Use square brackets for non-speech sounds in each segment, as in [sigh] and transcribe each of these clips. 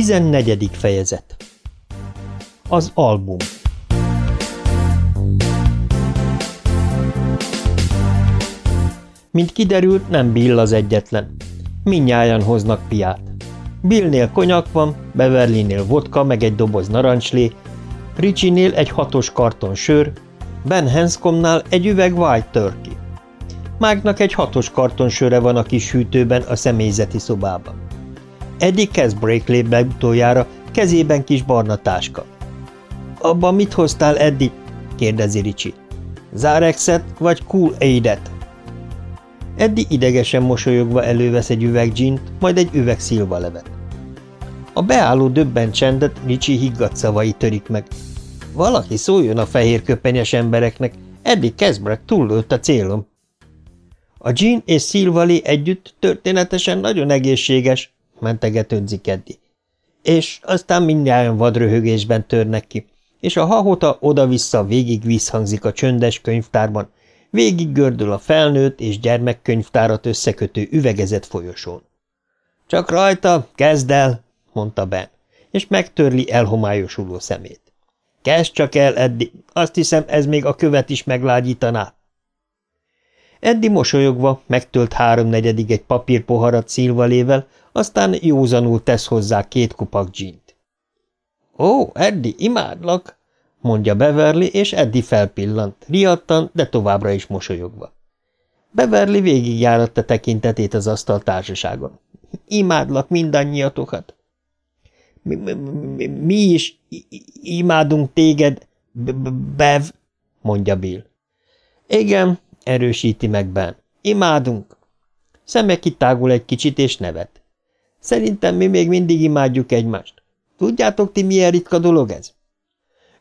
14. fejezet Az album Mint kiderült, nem Bill az egyetlen. Mindnyájan hoznak piát. Billnél konyak van, Beverlynél vodka, meg egy doboz narancslé, Richie-nél egy hatos karton sör, Ben Hanscomnál egy üveg White Turkey. Mágnak egy hatos karton söre van a kis hűtőben a személyzeti szobában. Eddie Casbrake lép be utoljára, kezében kis barna táska. – Abban mit hoztál, Eddie? – kérdezi Ricsi. – Zárexet vagy Cool Aid-et? Eddie idegesen mosolyogva elővesz egy üveg gint, majd egy üveg szilvalevet. A beálló döbben csendet Ricsi higgadt szavai törik meg. Valaki szóljon a fehér köpenyes embereknek, Eddie Casbrack túllőtt a célom. A Jean és Szilvali együtt történetesen nagyon egészséges, mentegetődzik Eddie. És aztán mindjárt vadröhögésben törnek ki, és a hahota oda-vissza végig visszhangzik a csöndes könyvtárban, végig gördül a felnőtt és gyermekkönyvtárat összekötő üvegezett folyosón. – Csak rajta, kezd el! – mondta Ben, és megtörli elhomályosuló szemét. – Kezd csak el, Eddi, azt hiszem, ez még a követ is meglágyítaná. Eddi mosolyogva megtölt háromnegyedig egy papírpoharat szilvalével, aztán józanul tesz hozzá két kupak dzsint. – Ó, Eddi, imádlak! – mondja Beverly, és Eddi felpillant, riadtan, de továbbra is mosolyogva. Beverly végigjáratta tekintetét az asztal társaságon. – Imádlak mindannyiatokat! Mi, mi, mi is imádunk téged, Bev, mondja Bill. Igen, erősíti meg Ben. Imádunk. Szeme kitágul egy kicsit, és nevet. Szerintem mi még mindig imádjuk egymást. Tudjátok ti, milyen ritka dolog ez?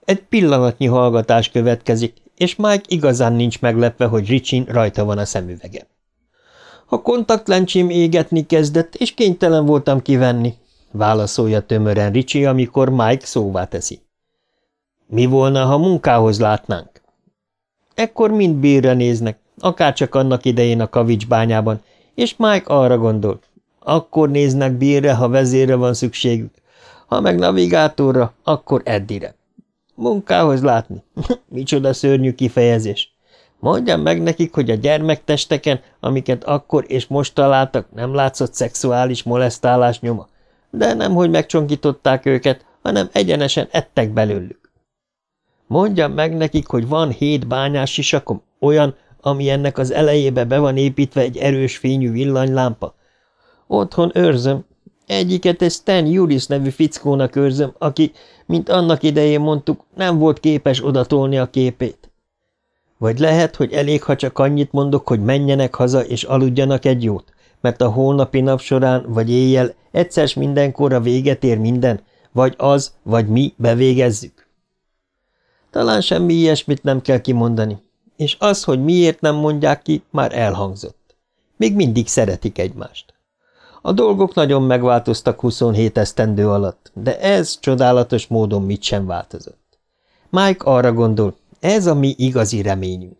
Egy pillanatnyi hallgatás következik, és Mike igazán nincs meglepve, hogy Richin rajta van a szemüvege. A kontaktlencsém égetni kezdett, és kénytelen voltam kivenni, válaszolja tömören Ricsi, amikor Mike szóvá teszi. Mi volna, ha munkához látnánk? Ekkor mind bírra néznek, akárcsak annak idején a kavicsbányában, és Mike arra gondol. Akkor néznek bírre, ha vezérre van szükségük, ha meg navigátorra, akkor Eddire. Munkához látni. [laughs] Micsoda szörnyű kifejezés. Mondjam meg nekik, hogy a gyermektesteken, amiket akkor és most találtak, nem látszott szexuális molesztálás nyoma, de nem, hogy megcsonkították őket, hanem egyenesen ettek belőlük. Mondjam meg nekik, hogy van hét bányás sisakom, olyan, ami ennek az elejébe be van építve egy erős fényű villanylámpa. Otthon őrzöm. Egyiket egy Stan Juris nevű fickónak őrzöm, aki, mint annak idején mondtuk, nem volt képes odatolni a képét. Vagy lehet, hogy elég, ha csak annyit mondok, hogy menjenek haza és aludjanak egy jót, mert a holnapi nap során vagy éjjel egyszer mindenkorra véget ér minden, vagy az, vagy mi bevégezzük. Talán semmi ilyesmit nem kell kimondani, és az, hogy miért nem mondják ki, már elhangzott. Még mindig szeretik egymást. A dolgok nagyon megváltoztak 27 esztendő alatt, de ez csodálatos módon mit sem változott. Mike arra gondol, ez a mi igazi reményünk.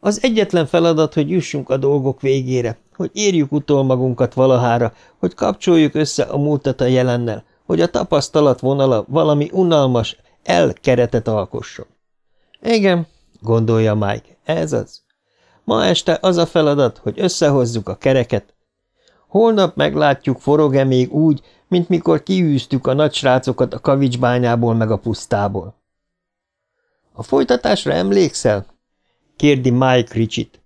Az egyetlen feladat, hogy jussunk a dolgok végére, hogy érjük utol magunkat valahára, hogy kapcsoljuk össze a múltat a jelennel, hogy a tapasztalat vonala valami unalmas, elkeretet alkosson. Igen, gondolja Mike, ez az. Ma este az a feladat, hogy összehozzuk a kereket. Holnap meglátjuk, forog-e még úgy, mint mikor kiűztük a nagy srácokat a kavicsbányából meg a pusztából. A folytatásra emlékszel? kérdi Mike Ricsit.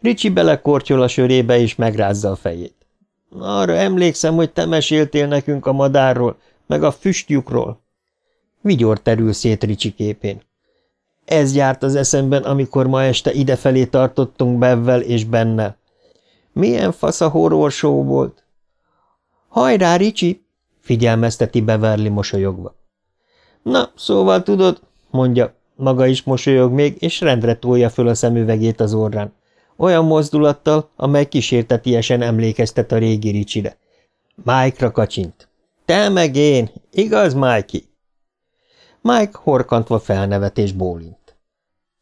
Ricsi belekortyol a sörébe és megrázza a fejét. Arra emlékszem, hogy te meséltél nekünk a madárról, meg a füstjukról. Vigyor terül szét Ricsi képén. Ez járt az eszemben, amikor ma este idefelé tartottunk Bevvel és Bennel. Milyen fasz a horror show volt? Hajrá, Ricsi! figyelmezteti Beverly mosolyogva. Na, szóval tudod, mondja, maga is mosolyog még, és rendre tolja föl a szemüvegét az orrán. Olyan mozdulattal, amely kísértetiesen emlékeztet a régi Ricsire. Mike-ra kacsint. Te meg én, igaz, Mikey? Mike horkantva felnevet és bólint.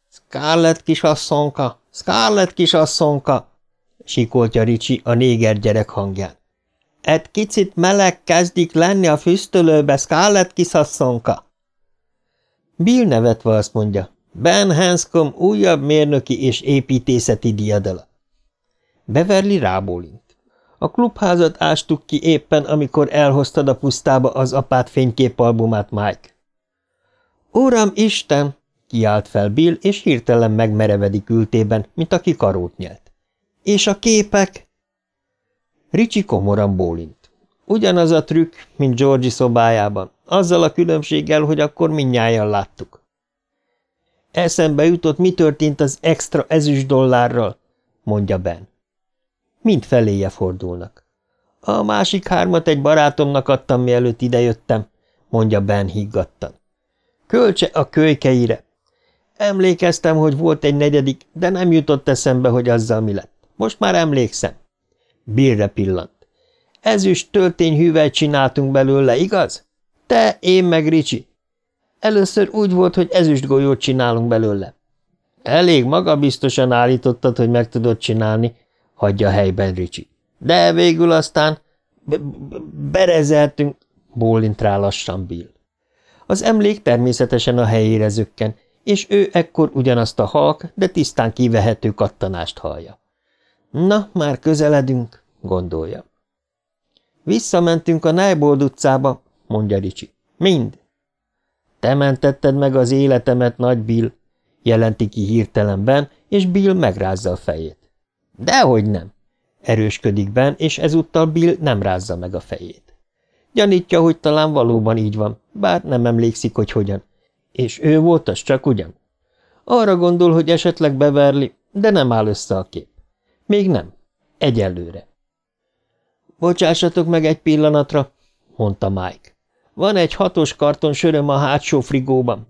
Scarlett kisasszonka, Scarlett kisasszonka, sikoltja Ricsi a néger gyerek hangján. Egy kicsit meleg kezdik lenni a füstölőbe, Scarlett kiszasszonka. Bill nevetve azt mondja, Ben Hanscom újabb mérnöki és építészeti diadala. Beverly rábólint. A klubházat ástuk ki éppen, amikor elhoztad a pusztába az apát fényképalbumát, Mike. Uram Isten! kiált fel Bill, és hirtelen megmerevedik ültében, mint aki karót nyelt. És a képek? Ricsi komoran bólint. Ugyanaz a trükk, mint Georgi szobájában, azzal a különbséggel, hogy akkor mindnyájan láttuk. Eszembe jutott, mi történt az extra ezüst dollárral, mondja Ben. Mind feléje fordulnak. A másik hármat egy barátomnak adtam, mielőtt idejöttem, mondja Ben higgadtan. Költse a kölykeire. Emlékeztem, hogy volt egy negyedik, de nem jutott eszembe, hogy azzal mi lett. Most már emlékszem. Billre pillant. Ezüst töltényhűvel csináltunk belőle, igaz? Te, én meg Ricsi. Először úgy volt, hogy ezüst golyót csinálunk belőle. Elég magabiztosan állítottad, hogy meg tudod csinálni, hagyja helyben Ricsi. De végül aztán berezeltünk, bólint rá lassan Bill. Az emlék természetesen a helyére zökken, és ő ekkor ugyanazt a halk, de tisztán kivehető kattanást hallja. Na, már közeledünk, gondolja. Visszamentünk a Nájbold utcába, mondja Ricsi. Mind. Te mentetted meg az életemet, nagy Bill, jelenti ki hirtelenben, és Bill megrázza a fejét. Dehogy nem, erősködik Ben, és ezúttal Bill nem rázza meg a fejét. Gyanítja, hogy talán valóban így van, bár nem emlékszik, hogy hogyan. És ő volt az csak ugyan? Arra gondol, hogy esetleg beverli, de nem áll össze a kép. Még nem. Egyelőre. Bocsássatok meg egy pillanatra, mondta Mike. Van egy hatos karton söröm a hátsó frigóban.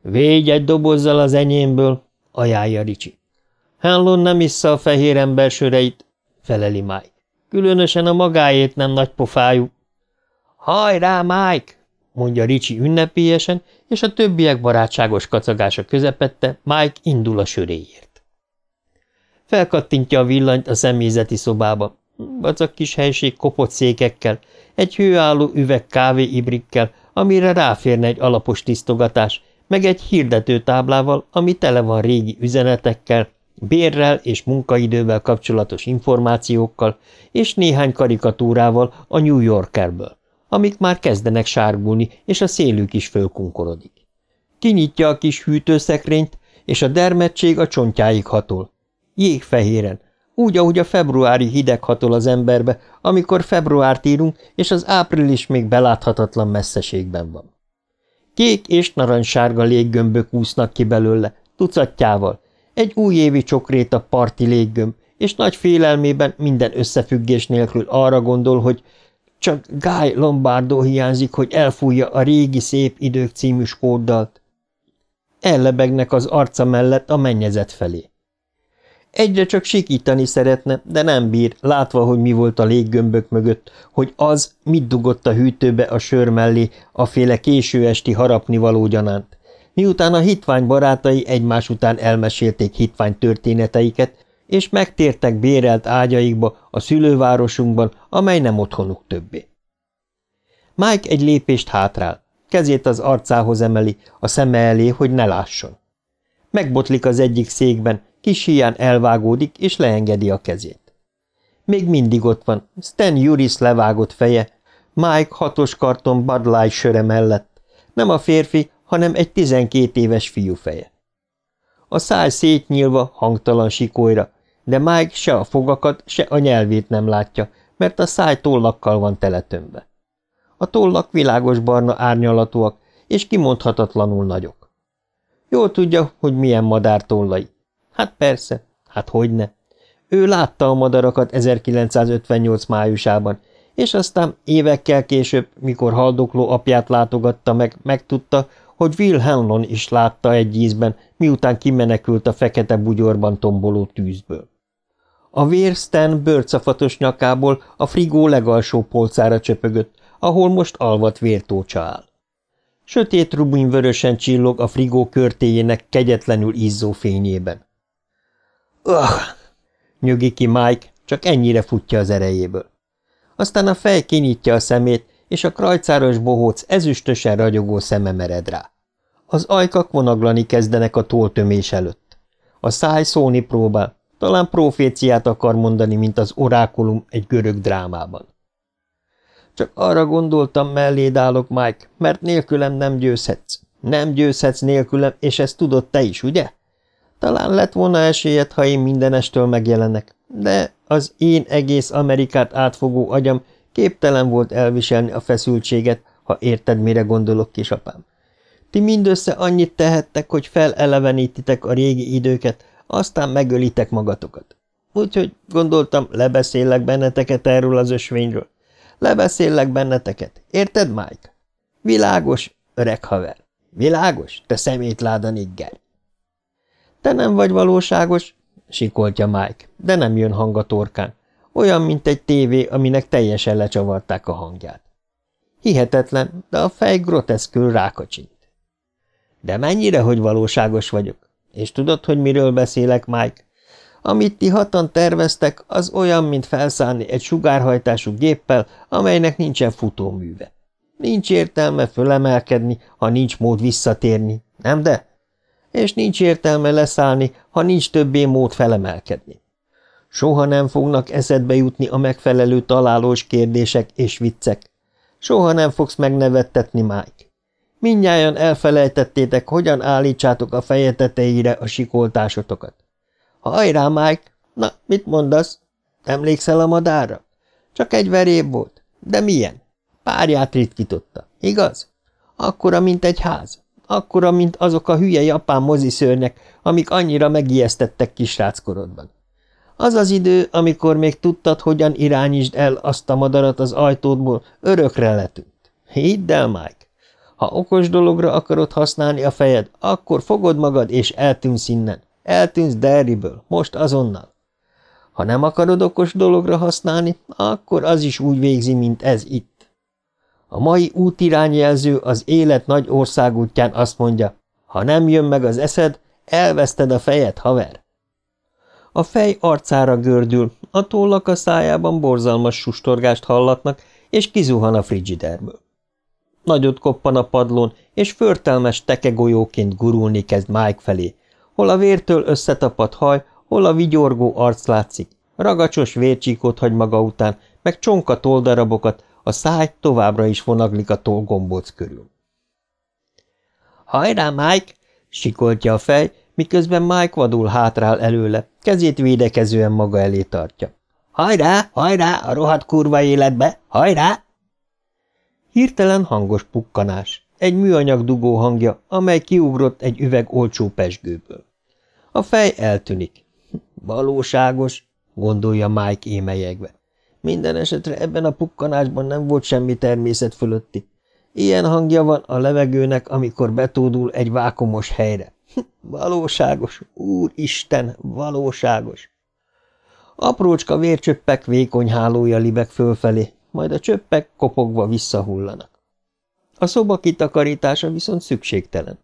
Végy egy dobozzal az enyémből, ajánlja Ricsi. Hanlon nem issza a fehér ember söreit, feleli Mike. Különösen a magáét nem nagy pofájú. Hajrá, Mike! mondja Ricsi ünnepélyesen, és a többiek barátságos kacagása közepette Mike indul a söréért. Felkattintja a villanyt a személyzeti szobába. Vacak kis helység kopott székekkel, egy hőálló üveg kávéibrikkel, amire ráférne egy alapos tisztogatás, meg egy hirdető táblával, ami tele van régi üzenetekkel, bérrel és munkaidővel kapcsolatos információkkal, és néhány karikatúrával a New Yorkerből, amik már kezdenek sárgulni, és a szélük is fölkunkorodik. Kinyitja a kis hűtőszekrényt, és a dermedtség a csontjáig hatol. Jégfehéren, úgy, ahogy a februári hideg hatol az emberbe, amikor februárt írunk, és az április még beláthatatlan messzeségben van. Kék és narancssárga léggömbök úsznak ki belőle, tucatjával, egy újévi csokréta parti léggömb, és nagy félelmében minden összefüggés nélkül arra gondol, hogy csak Guy Lombardo hiányzik, hogy elfújja a régi szép idők című skóddalt. Ellebegnek az arca mellett a mennyezet felé. Egyre csak sikítani szeretne, de nem bír, látva, hogy mi volt a léggömbök mögött, hogy az mit dugott a hűtőbe a sör mellé a féle késő esti harapnivaló gyanánt. Miután a hitvány barátai egymás után elmesélték hitvány történeteiket, és megtértek bérelt ágyaikba a szülővárosunkban, amely nem otthonuk többé. Mike egy lépést hátrál, kezét az arcához emeli, a szeme elé, hogy ne lásson. Megbotlik az egyik székben, kis hián elvágódik, és leengedi a kezét. Még mindig ott van, Stan Juris levágott feje, Mike hatos karton Bud Light söre mellett. Nem a férfi, hanem egy tizenkét éves fiú feje. A száj szétnyílva, hangtalan sikolyra, de Mike se a fogakat, se a nyelvét nem látja, mert a száj tollakkal van teletömve. A tollak világos barna árnyalatúak, és kimondhatatlanul nagyok. Jól tudja, hogy milyen madár tollai. Hát persze, hát hogyne. Ő látta a madarakat 1958 májusában, és aztán évekkel később, mikor haldokló apját látogatta meg, megtudta, hogy Will is látta egy ízben, miután kimenekült a fekete bugyorban tomboló tűzből. A vér Stan bőrcafatos nyakából a frigó legalsó polcára csöpögött, ahol most alvat vértócsa áll. Sötét rubinvörösen csillog a frigó körtéjének kegyetlenül izzó fényében. Ugh! nyögi ki Mike, csak ennyire futja az erejéből. Aztán a fej kinyitja a szemét, és a krajcáros bohóc ezüstösen ragyogó szeme mered rá. Az ajkak vonaglani kezdenek a toltömés előtt. A száj szólni próbál, talán proféciát akar mondani, mint az orákulum egy görög drámában. Csak arra gondoltam, melléd állok, Mike, mert nélkülem nem győzhetsz. Nem győzhetsz nélkülem, és ezt tudod te is, ugye? Talán lett volna esélyed, ha én mindenestől megjelenek, de az én egész Amerikát átfogó agyam képtelen volt elviselni a feszültséget, ha érted, mire gondolok, kisapám. Ti mindössze annyit tehettek, hogy felelevenítitek a régi időket, aztán megölitek magatokat. Úgyhogy gondoltam, lebeszélek benneteket erről az ösvényről. Lebeszéllek benneteket. Érted, Mike? Világos, öreg haver. Világos, te szemétláda nigger. Te nem vagy valóságos, sikoltja Mike, de nem jön hang a torkán. Olyan, mint egy tévé, aminek teljesen lecsavarták a hangját. Hihetetlen, de a fej groteszkül rákacsint. De mennyire, hogy valóságos vagyok? És tudod, hogy miről beszélek, Mike? Amit ti hatan terveztek, az olyan, mint felszállni egy sugárhajtású géppel, amelynek nincsen futóműve. Nincs értelme fölemelkedni, ha nincs mód visszatérni, nem de? És nincs értelme leszállni, ha nincs többé mód felemelkedni. Soha nem fognak eszedbe jutni a megfelelő találós kérdések és viccek. Soha nem fogsz megnevettetni, Mike. Mindnyájan elfelejtettétek, hogyan állítsátok a feje tetejére a sikoltásotokat. Hajrá, Mike! Na, mit mondasz? Emlékszel a madárra? Csak egy veréb volt. De milyen? Párját ritkította, igaz? Akkora, mint egy ház. Akkora, mint azok a hülye japán moziszörnyek, amik annyira megijesztettek kisráckorodban. Az az idő, amikor még tudtad, hogyan irányítsd el azt a madarat az ajtódból, örökre letűnt. Hidd el, Mike, ha okos dologra akarod használni a fejed, akkor fogod magad és eltűnsz innen. Eltűnsz Derryből, most azonnal. Ha nem akarod okos dologra használni, akkor az is úgy végzi, mint ez itt. A mai útirányjelző az élet nagy országútján azt mondja, ha nem jön meg az eszed, elveszted a fejed, haver. A fej arcára gördül, a tollak a szájában borzalmas sustorgást hallatnak, és kizuhan a frigiderből. Nagyot koppan a padlón, és förtelmes tekegolyóként gurulni kezd Mike felé, hol a vértől összetapadt haj, hol a vigyorgó arc látszik, ragacsos vércsíkot hagy maga után, meg csonka toldarabokat, a száj továbbra is vonaglik a tollgombóc körül. Hajrá, Mike! sikoltja a fej, miközben Mike vadul hátrál előle, kezét védekezően maga elé tartja. Hajrá, hajrá, a rohadt kurva életbe, hajrá! Hirtelen hangos pukkanás, egy műanyag dugó hangja, amely kiugrott egy üveg olcsó pesgőből. A fej eltűnik. Valóságos, gondolja Mike émelyegve. Minden esetre ebben a pukkanásban nem volt semmi természet fölötti. Ilyen hangja van a levegőnek, amikor betódul egy vákumos helyre. [laughs] Valóságos, úristen, valóságos. Aprócska vércsöppek vékony hálója libeg fölfelé, majd a csöppek kopogva visszahullanak. A szoba kitakarítása viszont szükségtelen.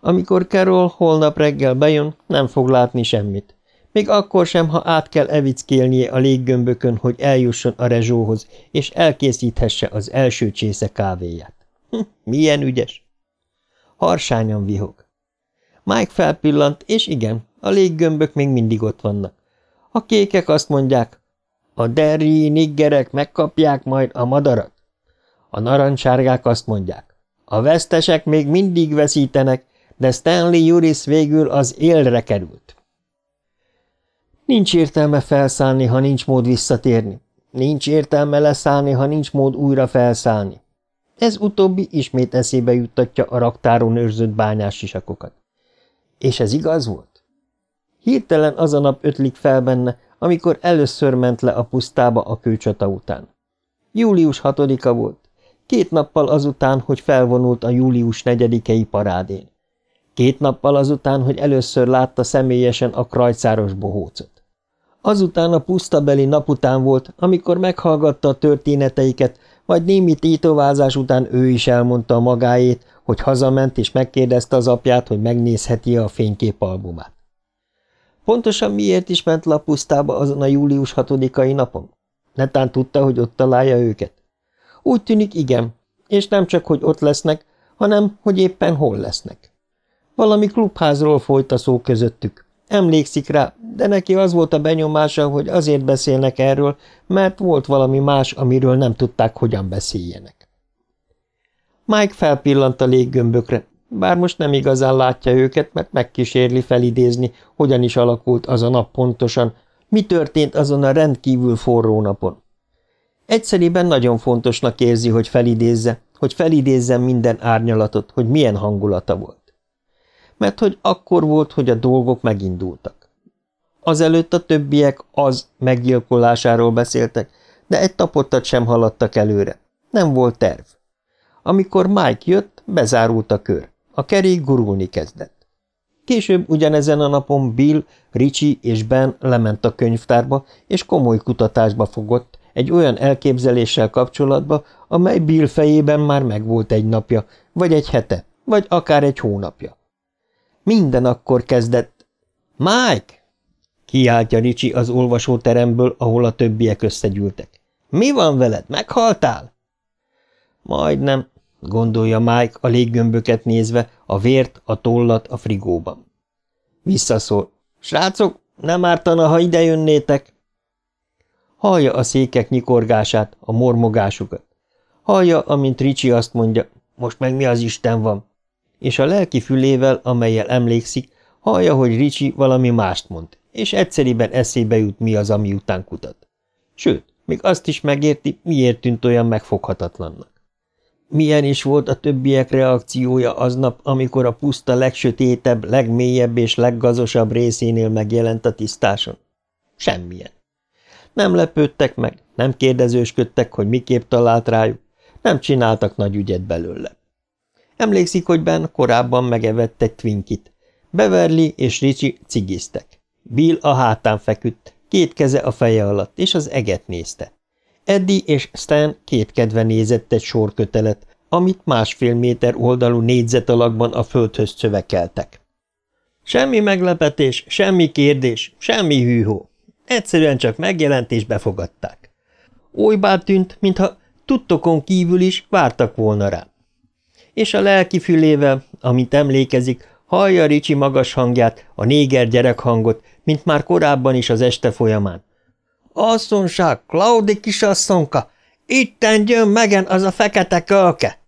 Amikor Carol holnap reggel bejön, nem fog látni semmit. Még akkor sem, ha át kell evickélnie a léggömbökön, hogy eljusson a rezsóhoz, és elkészíthesse az első csésze kávéját. Hm, milyen ügyes! Harsányan vihog. Mike felpillant, és igen, a léggömbök még mindig ott vannak. A kékek azt mondják, a derri niggerek megkapják majd a madarat. A narancsárgák azt mondják, a vesztesek még mindig veszítenek, de Stanley Juris végül az élre került. Nincs értelme felszállni, ha nincs mód visszatérni. Nincs értelme leszállni, ha nincs mód újra felszállni. Ez utóbbi ismét eszébe juttatja a raktáron őrzött bányás sisakokat. És ez igaz volt? Hirtelen az a nap ötlik fel benne, amikor először ment le a pusztába a kőcsata után. Július hatodika volt, két nappal azután, hogy felvonult a július negyedikei parádén. Két nappal azután, hogy először látta személyesen a krajcáros bohócot. Azután a pusztabeli nap után volt, amikor meghallgatta a történeteiket, vagy némi tétovázás után ő is elmondta a magáét, hogy hazament és megkérdezte az apját, hogy megnézheti a fényképalbumát. Pontosan miért is ment le a pusztába azon a július hatodikai napon? Netán tudta, hogy ott találja őket? Úgy tűnik, igen, és nem csak, hogy ott lesznek, hanem, hogy éppen hol lesznek. Valami klubházról folyt a szó közöttük. Emlékszik rá, de neki az volt a benyomása, hogy azért beszélnek erről, mert volt valami más, amiről nem tudták, hogyan beszéljenek. Mike felpillant a léggömbökre, bár most nem igazán látja őket, mert megkísérli felidézni, hogyan is alakult az a nap pontosan, mi történt azon a rendkívül forró napon. Egyszerűen nagyon fontosnak érzi, hogy felidézze, hogy felidézzen minden árnyalatot, hogy milyen hangulata volt. Mert hogy akkor volt, hogy a dolgok megindultak. Azelőtt a többiek az meggyilkolásáról beszéltek, de egy tapottat sem haladtak előre. Nem volt terv. Amikor Mike jött, bezárult a kör. A kerék gurulni kezdett. Később ugyanezen a napon Bill, Richie és Ben lement a könyvtárba, és komoly kutatásba fogott, egy olyan elképzeléssel kapcsolatba, amely Bill fejében már megvolt egy napja, vagy egy hete, vagy akár egy hónapja. Minden akkor kezdett. – Mike! – kiáltja Ricsi az olvasóteremből, ahol a többiek összegyűltek. – Mi van veled? Meghaltál? – Majdnem – gondolja Mike a léggömböket nézve, a vért, a tollat a frigóban. Visszaszól. – Srácok, nem ártana, ha idejönnétek? Hallja a székek nyikorgását, a mormogásukat. Hallja, amint Ricsi azt mondja, most meg mi az Isten van? És a lelki fülével, amelyel emlékszik, hallja, hogy Ricsi valami mást mond, és egyszeriben eszébe jut, mi az, ami után kutat. Sőt, még azt is megérti, miért tűnt olyan megfoghatatlannak. Milyen is volt a többiek reakciója aznap, amikor a puszta legsötétebb, legmélyebb és leggazosabb részénél megjelent a tisztáson? Semmilyen. Nem lepődtek meg, nem kérdezősködtek, hogy miképp talált rájuk, nem csináltak nagy ügyet belőle. Emlékszik, hogy Ben korábban megevett egy twinkit. Beverly és Richie cigiztek. Bill a hátán feküdt, két keze a feje alatt, és az eget nézte. Eddie és Stan kétkedve nézett egy sorkötelet, amit másfél méter oldalú négyzetalakban a földhöz szövekeltek. Semmi meglepetés, semmi kérdés, semmi hűhó. Egyszerűen csak megjelent és befogadták. Olybá tűnt, mintha tudtokon kívül is vártak volna rá. És a lelki fülével, amit emlékezik, hallja Ricsi magas hangját, a néger gyerekhangot, mint már korábban is az este folyamán. – Asszonság, Klaudi kisasszonka, itten jön megen az a fekete kölke!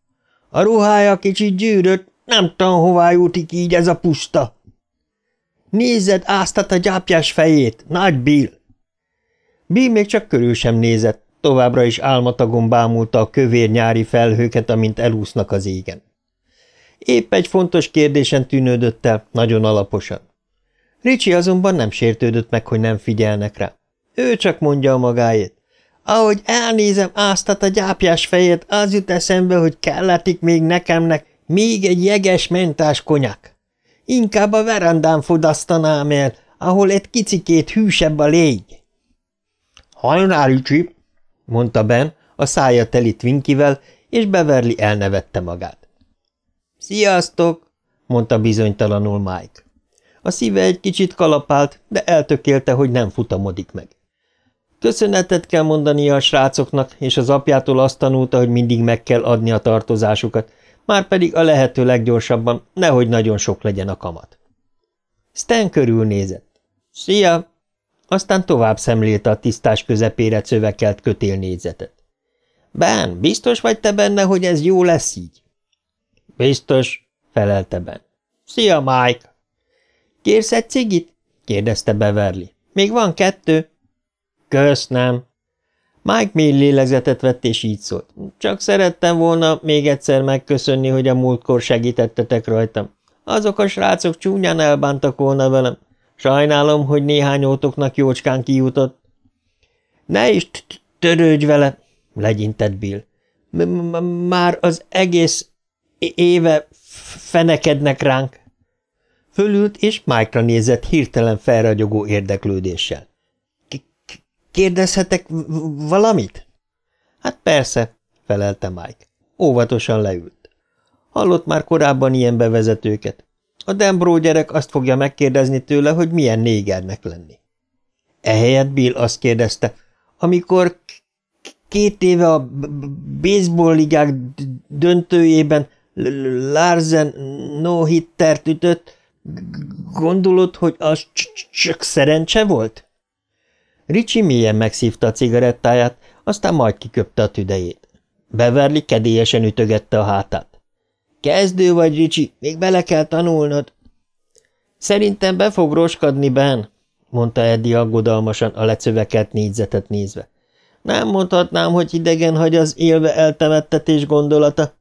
A ruhája kicsit gyűrött, nem tudom, hová jutik így ez a pusta. Nézed, áztat a gyápjás fejét, nagy Bill! Bill még csak körül sem nézett, továbbra is álmatagon bámulta a kövér nyári felhőket, amint elúsznak az égen. Épp egy fontos kérdésen tűnődött el, nagyon alaposan. Ricsi azonban nem sértődött meg, hogy nem figyelnek rá. Ő csak mondja a magáét. Ahogy elnézem áztat a gyápjás fejét, az jut eszembe, hogy kelletik még nekemnek még egy jeges mentás konyak. Inkább a verandán fodasztanám el, ahol egy kicikét hűsebb a légy. Hajnál, Ricsi, mondta Ben, a szája teli Twinkivel, és Beverly elnevette magát. Sziasztok, mondta bizonytalanul Mike. A szíve egy kicsit kalapált, de eltökélte, hogy nem futamodik meg. Köszönetet kell mondania a srácoknak, és az apjától azt tanulta, hogy mindig meg kell adni a tartozásukat, már pedig a lehető leggyorsabban, nehogy nagyon sok legyen a kamat. Stan körülnézett. – Szia! Aztán tovább szemlélte a tisztás közepére cövekelt kötélnézetet. – Ben, biztos vagy te benne, hogy ez jó lesz így? – Biztos, felelte Ben. – Szia, Mike! – Kérsz egy cigit? – kérdezte Beverly. – Még van kettő? – Kösz, nem. Mike mély lélegzetet vett, és így szólt. Csak szerettem volna még egyszer megköszönni, hogy a múltkor segítettetek rajtam. Azok a srácok csúnyán elbántak volna velem. Sajnálom, hogy néhány ótoknak jócskán kijutott. Ne is törődj vele, legyintett Bill. Már az egész éve fenekednek ránk. Fölült, és Mike-ra nézett hirtelen felragyogó érdeklődéssel. Kérdezhetek valamit? Hát persze, felelte Mike. Óvatosan leült. Hallott már korábban ilyen bevezetőket. A Dembró gyerek azt fogja megkérdezni tőle, hogy milyen négernek lenni. Ehelyett Bill azt kérdezte, amikor két éve a baseball ligák döntőjében Larsen no-hittert ütött, gondolod, hogy az csak szerencse volt? Ricsi mélyen megszívta a cigarettáját, aztán majd kiköpte a tüdejét. Beverly kedélyesen ütögette a hátát. Kezdő vagy, Ricsi, még bele kell tanulnod. Szerintem be fog roskadni, Ben, mondta Eddie aggodalmasan a lecövekelt négyzetet nézve. Nem mondhatnám, hogy idegen hagy az élve eltemettetés gondolata.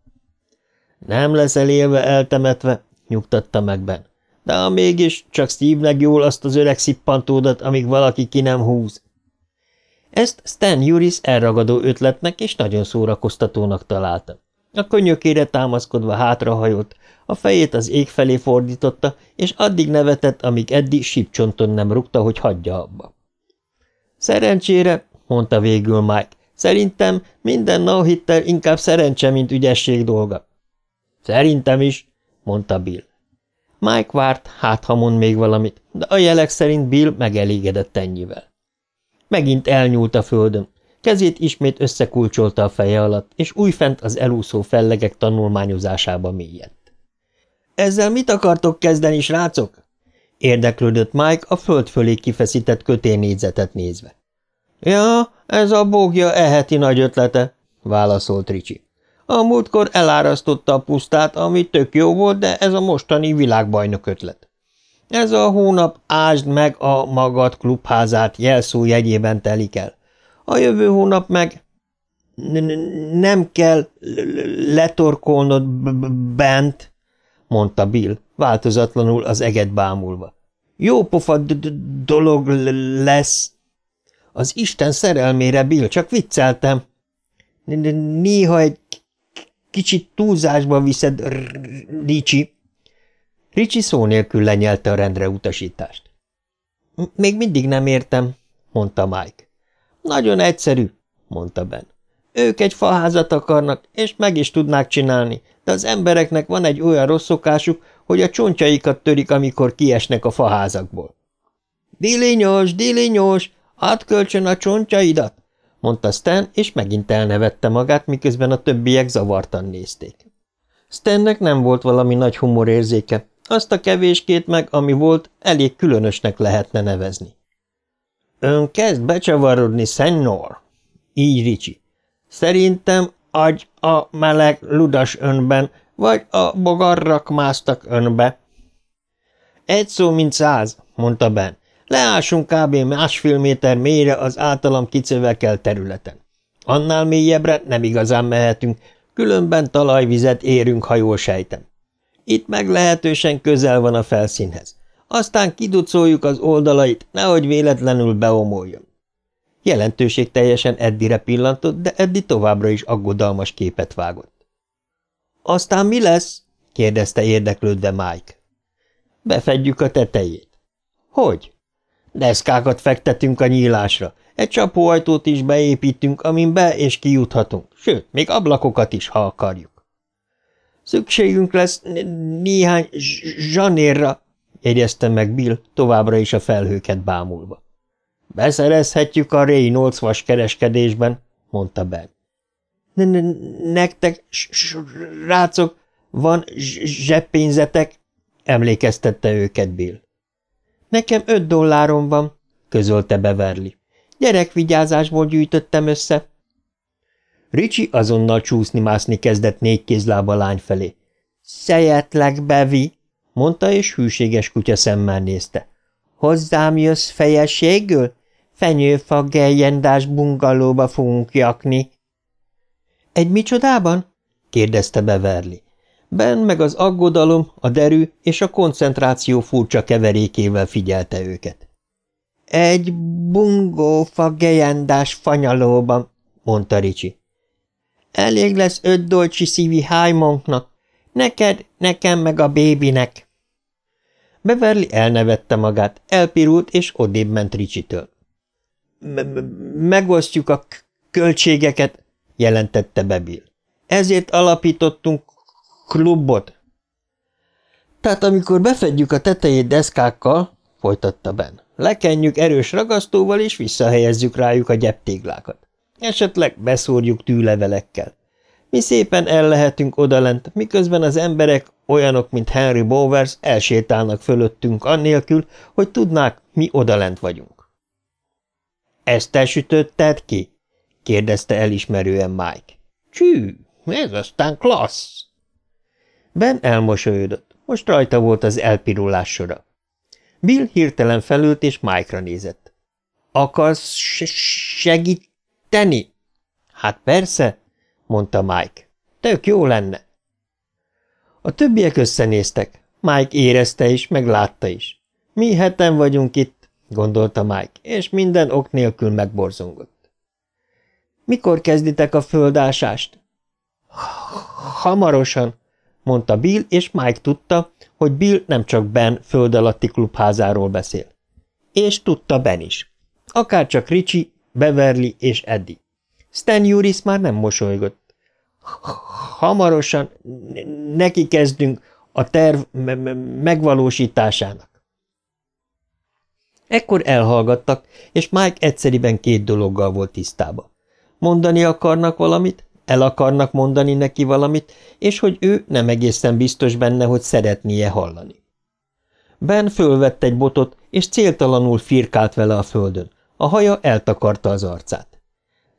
Nem leszel élve eltemetve, nyugtatta meg Ben. De ha mégis, csak szívnek jól azt az öreg szippantódat, amíg valaki ki nem húz. Ezt Stan Juris elragadó ötletnek és nagyon szórakoztatónak találta. A könyökére támaszkodva hátrahajolt, a fejét az ég felé fordította, és addig nevetett, amíg eddig sípcsonton nem rúgta, hogy hagyja abba. Szerencsére, mondta végül Mike, szerintem minden no inkább szerencse, mint ügyesség dolga. Szerintem is, mondta Bill. Mike várt, hát ha mond még valamit, de a jelek szerint Bill megelégedett ennyivel. Megint elnyúlt a földön, kezét ismét összekulcsolta a feje alatt, és újfent az elúszó fellegek tanulmányozásába mélyett. – Ezzel mit akartok kezdeni, srácok? – érdeklődött Mike a föld fölé kifeszített kötélnégyzetet nézve. – Ja, ez a bógja eheti nagy ötlete – válaszolt Ricsi. A múltkor elárasztotta a pusztát, ami tök jó volt, de ez a mostani világbajnok ötlet. Ez a hónap ásd meg a magad klubházát jelszó jegyében telik el. A jövő hónap meg nem kell letorkolnod bent, mondta Bill, változatlanul az eget bámulva. Jó pofa dolog lesz. Az Isten szerelmére, Bill, csak vicceltem. Néha egy kicsit túlzásba viszed, Ricsi. Ricsi szó nélkül lenyelte a rendre utasítást. Még mindig nem értem, mondta Mike. Nagyon egyszerű, mondta Ben. Ők egy faházat akarnak, és meg is tudnák csinálni, de az embereknek van egy olyan rossz szokásuk, hogy a csontjaikat törik, amikor kiesnek a faházakból. Dilinyos, dilinyos, átkölcsön a csontjaidat, mondta Stan, és megint elnevette magát, miközben a többiek zavartan nézték. Stannek nem volt valami nagy humorérzéke, azt a kevéskét meg, ami volt, elég különösnek lehetne nevezni. Ön kezd becsavarodni, szenyor, így Ricsi. Szerintem agy a meleg ludas önben, vagy a bogarrak másztak önbe. Egy szó, mint száz, mondta Ben. Leásunk kb. másfél méter mélyre az általam kicövekelt területen. Annál mélyebbre nem igazán mehetünk, különben talajvizet érünk, ha jól sejtem. Itt meglehetősen közel van a felszínhez. Aztán kiducoljuk az oldalait, nehogy véletlenül beomoljon. Jelentőség teljesen Eddire pillantott, de Eddi továbbra is aggodalmas képet vágott. Aztán mi lesz? kérdezte érdeklődve Mike. Befedjük a tetejét. Hogy? Deszkákat fektetünk a nyílásra, egy csapóajtót is beépítünk, amin be és kijuthatunk, sőt, még ablakokat is, ha akarjuk. Szükségünk lesz néhány zsanérra, jegyezte meg Bill, továbbra is a felhőket bámulva. Beszerezhetjük a Reynolds vas kereskedésben, mondta Ben. Nektek, rácok, van zseppénzetek? emlékeztette őket Bill. Nekem öt dollárom van, közölte Beverly. Gyerekvigyázásból gyűjtöttem össze. Ricsi azonnal csúszni-mászni kezdett négy kézlába lány felé. Szejetlek, Bevi, mondta, és hűséges kutya szemmel nézte. Hozzám jössz fejességül? Fenyőfa geljendás bungalóba fogunk jakni. Egy micsodában? kérdezte Beverly. Ben meg az aggodalom, a derű és a koncentráció furcsa keverékével figyelte őket. Egy bungófa gejendás fanyalóban, mondta Ricsi. Elég lesz öt dolcsi szívi hájmonknak, neked, nekem meg a bébinek. Beverly elnevette magát, elpirult és odébb ment Ricsitől. – Megosztjuk a költségeket, jelentette Bebill. Ezért alapítottunk klubot. Tehát amikor befedjük a tetejét deszkákkal, folytatta Ben, Lekenjük erős ragasztóval, és visszahelyezzük rájuk a gyeptéglákat. Esetleg beszórjuk tűlevelekkel. Mi szépen el lehetünk odalent, miközben az emberek, olyanok, mint Henry Bowers, elsétálnak fölöttünk annélkül, hogy tudnák, mi odalent vagyunk. – Ezt te sütötted ki? – kérdezte elismerően Mike. – Csű, ez aztán klassz! Ben elmosolyodott. Most rajta volt az elpirulás sora. Bill hirtelen felült, és Mike-ra nézett. – Akarsz segíteni? – Hát persze, mondta Mike. Tök jó lenne. A többiek összenéztek. Mike érezte is, meg látta is. Mi heten vagyunk itt, gondolta Mike, és minden ok nélkül megborzongott. Mikor kezditek a földásást? Hamarosan, mondta Bill, és Mike tudta, hogy Bill nem csak Ben föld alatti klubházáról beszél. És tudta Ben is. Akárcsak Richie, Beverly és Eddie. Stan Juris már nem mosolygott. Hamarosan neki kezdünk a terv me me megvalósításának. Ekkor elhallgattak, és Mike egyszeriben két dologgal volt tisztába. Mondani akarnak valamit, el akarnak mondani neki valamit, és hogy ő nem egészen biztos benne, hogy szeretnie hallani. Ben fölvett egy botot, és céltalanul firkált vele a földön. A haja eltakarta az arcát.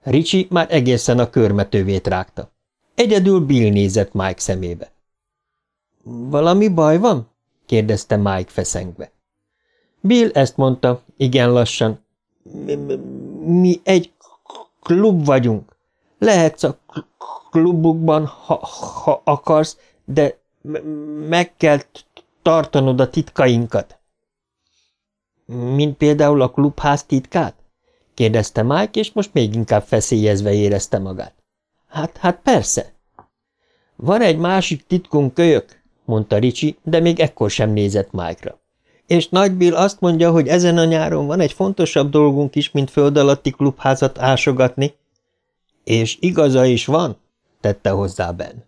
Ricsi már egészen a körmetővét rágta. Egyedül Bill nézett Mike szemébe. – Valami baj van? – kérdezte Mike feszengve. Bill ezt mondta, igen lassan. – Mi egy klub vagyunk. Lehetsz a klubukban, ha, ha akarsz, de meg kell tartanod a titkainkat. – Mint például a klubház titkát? – kérdezte Mike, és most még inkább feszélyezve érezte magát. Hát, hát persze. Van egy másik titkunk, kölyök, mondta Ricsi, de még ekkor sem nézett Mike-ra. És Nagy Bill azt mondja, hogy ezen a nyáron van egy fontosabb dolgunk is, mint föld alatti klubházat ásogatni. És igaza is van, tette hozzá Ben.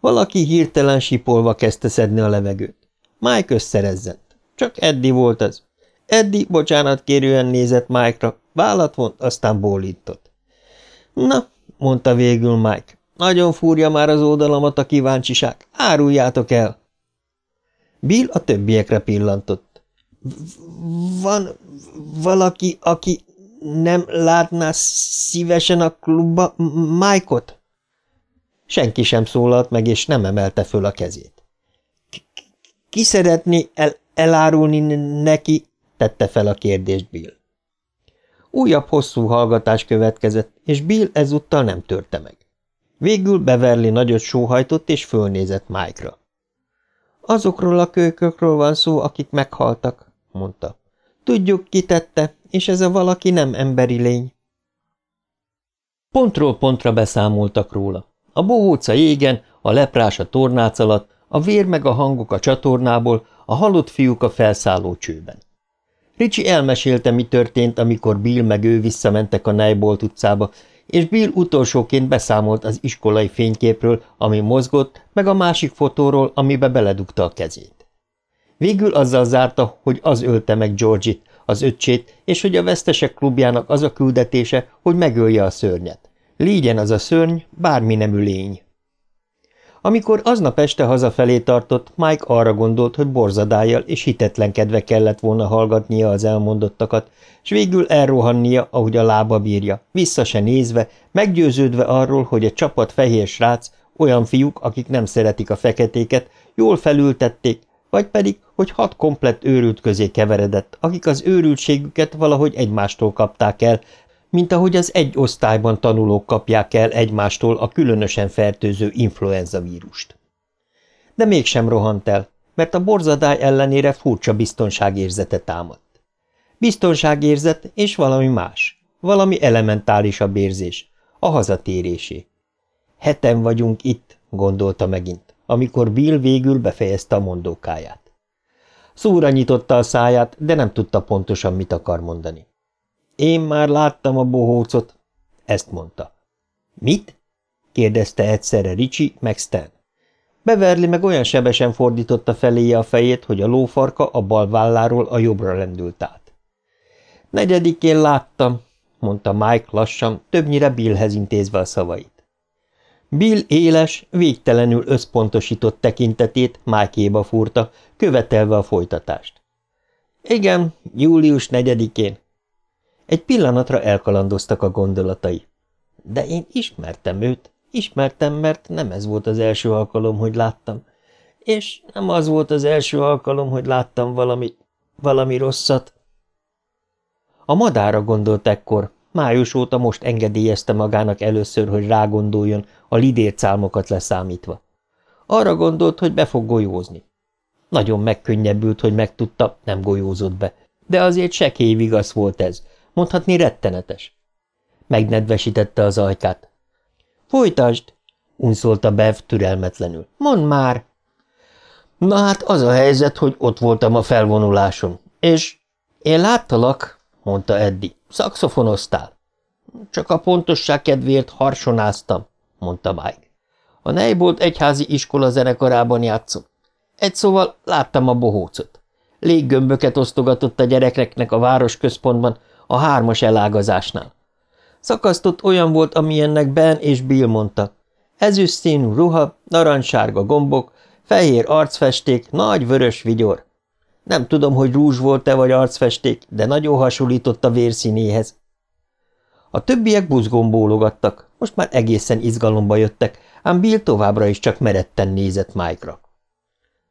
Valaki hirtelen sipolva kezdte szedni a levegőt. Mike összerezzent. Csak Eddi volt az. Eddi bocsánat kérően nézett Mike-ra, vállat vont, aztán bólintott. Na, mondta végül Mike. Nagyon fúrja már az oldalamat a kíváncsiság. Áruljátok el! Bill a többiekre pillantott. Van valaki, aki nem látná szívesen a klubba Mike-ot? Senki sem szólalt meg, és nem emelte föl a kezét. Ki szeretné el elárulni neki? tette fel a kérdést Bill. Újabb hosszú hallgatás következett, és Bill ezúttal nem törte meg. Végül Beverly nagyot sóhajtott, és fölnézett Mike-ra. Azokról a kölykökről van szó, akik meghaltak, mondta. Tudjuk, ki tette, és ez a valaki nem emberi lény. Pontról pontra beszámoltak róla. A bohóca jégen, a leprás a tornác alatt, a vér meg a hangok a csatornából, a halott fiúk a felszálló csőben. Ricsi elmesélte, mi történt, amikor Bill meg ő visszamentek a Neibolt utcába, és Bill utolsóként beszámolt az iskolai fényképről, ami mozgott, meg a másik fotóról, amibe beledugta a kezét. Végül azzal zárta, hogy az ölte meg Georgit, az öccsét, és hogy a vesztesek klubjának az a küldetése, hogy megölje a szörnyet. Légyen az a szörny, bármi nemű lény. Amikor aznap este hazafelé tartott, Mike arra gondolt, hogy borzadájjal és hitetlenkedve kellett volna hallgatnia az elmondottakat, s végül elrohannia, ahogy a lába bírja, vissza se nézve, meggyőződve arról, hogy a csapat fehér srác, olyan fiúk, akik nem szeretik a feketéket, jól felültették, vagy pedig, hogy hat komplett őrült közé keveredett, akik az őrültségüket valahogy egymástól kapták el, mint ahogy az egy osztályban tanulók kapják el egymástól a különösen fertőző influenza vírust. De mégsem rohant el, mert a borzadály ellenére furcsa biztonságérzete támadt. Biztonságérzet és valami más, valami elementálisabb érzés, a hazatérésé. Heten vagyunk itt, gondolta megint, amikor Bill végül befejezte a mondókáját. Szóra nyitotta a száját, de nem tudta pontosan, mit akar mondani. Én már láttam a bohócot, ezt mondta. Mit? kérdezte egyszerre Ricsi, meg Stan. Beverly meg olyan sebesen fordította feléje a fejét, hogy a lófarka a bal válláról a jobbra lendült át. Negyedikén láttam, mondta Mike lassan, többnyire Billhez intézve a szavait. Bill éles, végtelenül összpontosított tekintetét Mike-éba fúrta, követelve a folytatást. Igen, július negyedikén. Egy pillanatra elkalandoztak a gondolatai. De én ismertem őt, ismertem, mert nem ez volt az első alkalom, hogy láttam. És nem az volt az első alkalom, hogy láttam valami, valami rosszat. A madára gondolt ekkor, május óta most engedélyezte magának először, hogy rágondoljon, a lidércálmokat leszámítva. Arra gondolt, hogy be fog golyózni. Nagyon megkönnyebbült, hogy megtudta, nem golyózott be, de azért sekély vigasz volt ez, mondhatni rettenetes. Megnedvesítette az ajkát. Folytasd, unszolta Bev türelmetlenül. Mondd már! Na hát az a helyzet, hogy ott voltam a felvonuláson, és én láttalak, mondta Eddi, szakszofonoztál. Csak a pontosság kedvéért harsonáztam, mondta Mike. A Neibolt egyházi iskola zenekarában játszom. Egy szóval láttam a bohócot. Léggömböket osztogatott a gyerekeknek a városközpontban, a hármas elágazásnál. Szakasztott olyan volt, amilyennek Ben és Bill mondta. Ezüst színű ruha, narancssárga gombok, fehér arcfesték, nagy vörös vigyor. Nem tudom, hogy rúzs volt-e vagy arcfesték, de nagyon hasonlított a vérszínéhez. A többiek buzgón bólogattak, most már egészen izgalomba jöttek, ám Bill továbbra is csak meretten nézett Mike-ra.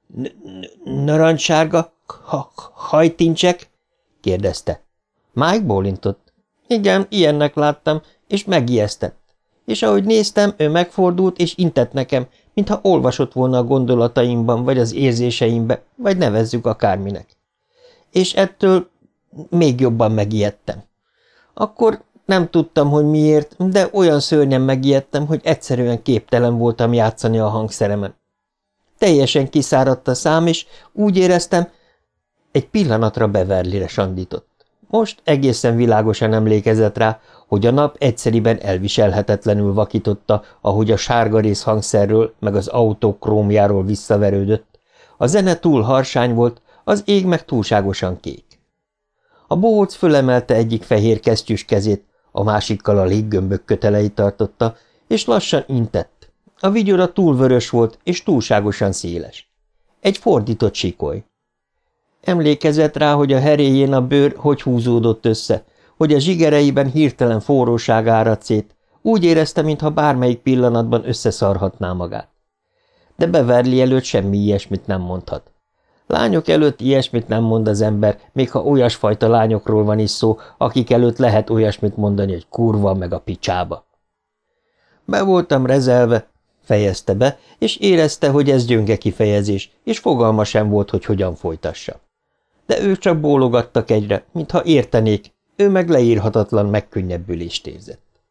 – Narancssárga? Ha hajtincsek? – kérdezte. Mike bólintott. – Igen, ilyennek láttam, és megijesztett. És ahogy néztem, ő megfordult, és intett nekem, mintha olvasott volna a gondolataimban, vagy az érzéseimbe, vagy nevezzük akárminek. És ettől még jobban megijedtem. Akkor nem tudtam, hogy miért, de olyan szörnyen megijedtem, hogy egyszerűen képtelen voltam játszani a hangszeremen. Teljesen kiszáradt a szám, és úgy éreztem, egy pillanatra Beverlyre sandított. Most egészen világosan emlékezett rá, hogy a nap egyszeriben elviselhetetlenül vakította, ahogy a sárga rész hangszerről meg az autó krómjáról visszaverődött. A zene túl harsány volt, az ég meg túlságosan kék. A bohóc fölemelte egyik fehér kesztyűs kezét, a másikkal a léggömbök köteleit tartotta, és lassan intett. A vigyora túl vörös volt, és túlságosan széles. Egy fordított sikoly. Emlékezett rá, hogy a heréjén a bőr hogy húzódott össze, hogy a zsigereiben hirtelen forróság áradt szét, úgy érezte, mintha bármelyik pillanatban összeszarhatná magát. De Beverly előtt semmi ilyesmit nem mondhat. Lányok előtt ilyesmit nem mond az ember, még ha olyasfajta lányokról van is szó, akik előtt lehet olyasmit mondani, hogy kurva meg a picsába. Be voltam rezelve, fejezte be, és érezte, hogy ez gyönge kifejezés, és fogalma sem volt, hogy hogyan folytassa. De ők csak bólogattak egyre, mintha értenék, ő meg leírhatatlan megkönnyebbülést érzett.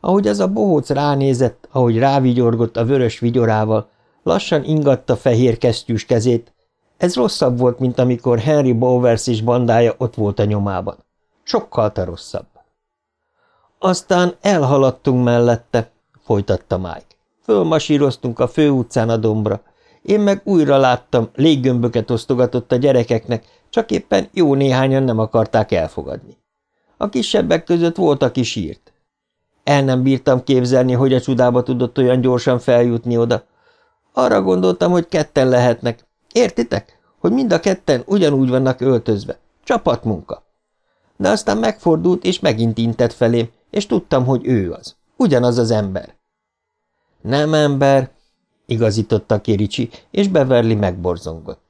Ahogy az a bohóc ránézett, ahogy rávigyorgott a vörös vigyorával, lassan ingatta fehér kesztyűs kezét, ez rosszabb volt, mint amikor Henry Bowers és bandája ott volt a nyomában. Sokkal te rosszabb. Aztán elhaladtunk mellette, folytatta Mike. Fölmasíroztunk a főutcán a dombra. Én meg újra láttam, léggömböket osztogatott a gyerekeknek, csak éppen jó néhányan nem akarták elfogadni. A kisebbek között volt, aki sírt. El nem bírtam képzelni, hogy a csudába tudott olyan gyorsan feljutni oda. Arra gondoltam, hogy ketten lehetnek, Értitek, hogy mind a ketten ugyanúgy vannak öltözve. Csapatmunka. De aztán megfordult, és megint intett felém, és tudtam, hogy ő az. Ugyanaz az ember. Nem ember, igazította ki Ricsi, és Beverly megborzongott.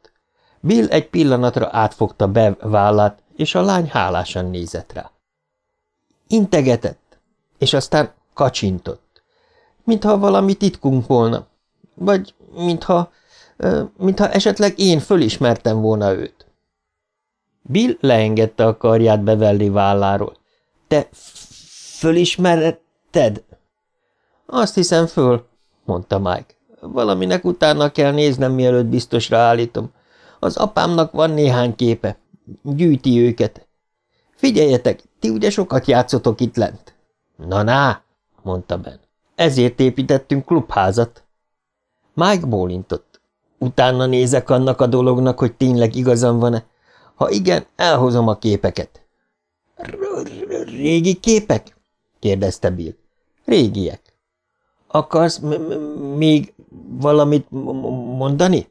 Bill egy pillanatra átfogta Bev vállát, és a lány hálásan nézett rá. Integetett, és aztán kacsintott, mintha valami titkunk volna, vagy mintha mintha esetleg én fölismertem volna őt. Bill leengedte a karját Beverly válláról. Te fölismerted? Azt hiszem föl, mondta Mike. Valaminek utána kell néznem, mielőtt biztosra állítom. Az apámnak van néhány képe. Gyűjti őket. Figyeljetek, ti ugye sokat játszotok itt lent? Na, na, mondta Ben. Ezért építettünk klubházat. Mike bólintott. Utána nézek annak a dolognak, hogy tényleg igazam van-e. Ha igen, elhozom a képeket. – Régi képek? – kérdezte Bill. – Régiek. – Akarsz még valamit mondani?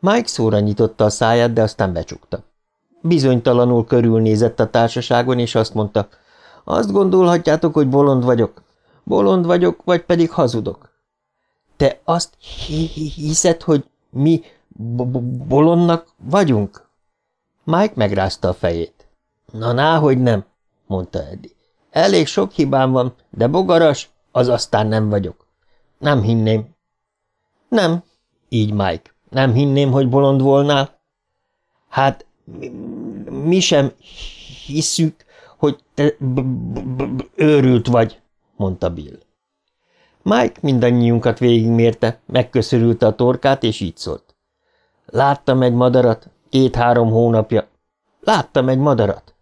Mike szóra nyitotta a száját, de aztán becsukta. Bizonytalanul körülnézett a társaságon, és azt mondta, azt gondolhatjátok, hogy bolond vagyok. Bolond vagyok, vagy pedig hazudok. Te azt hiszed, hogy mi bolondnak vagyunk? Mike megrázta a fejét. Na, náhogy nem, mondta Eddie. Elég sok hibám van, de bogaras, az aztán nem vagyok. Nem hinném. Nem, így Mike. Nem hinném, hogy bolond volnál. Hát, mi sem hiszük, hogy te őrült vagy, mondta Bill. Mike mindannyiunkat végigmérte, megköszörülte a torkát, és így szólt. Láttam egy madarat, két-három hónapja. Láttam egy madarat.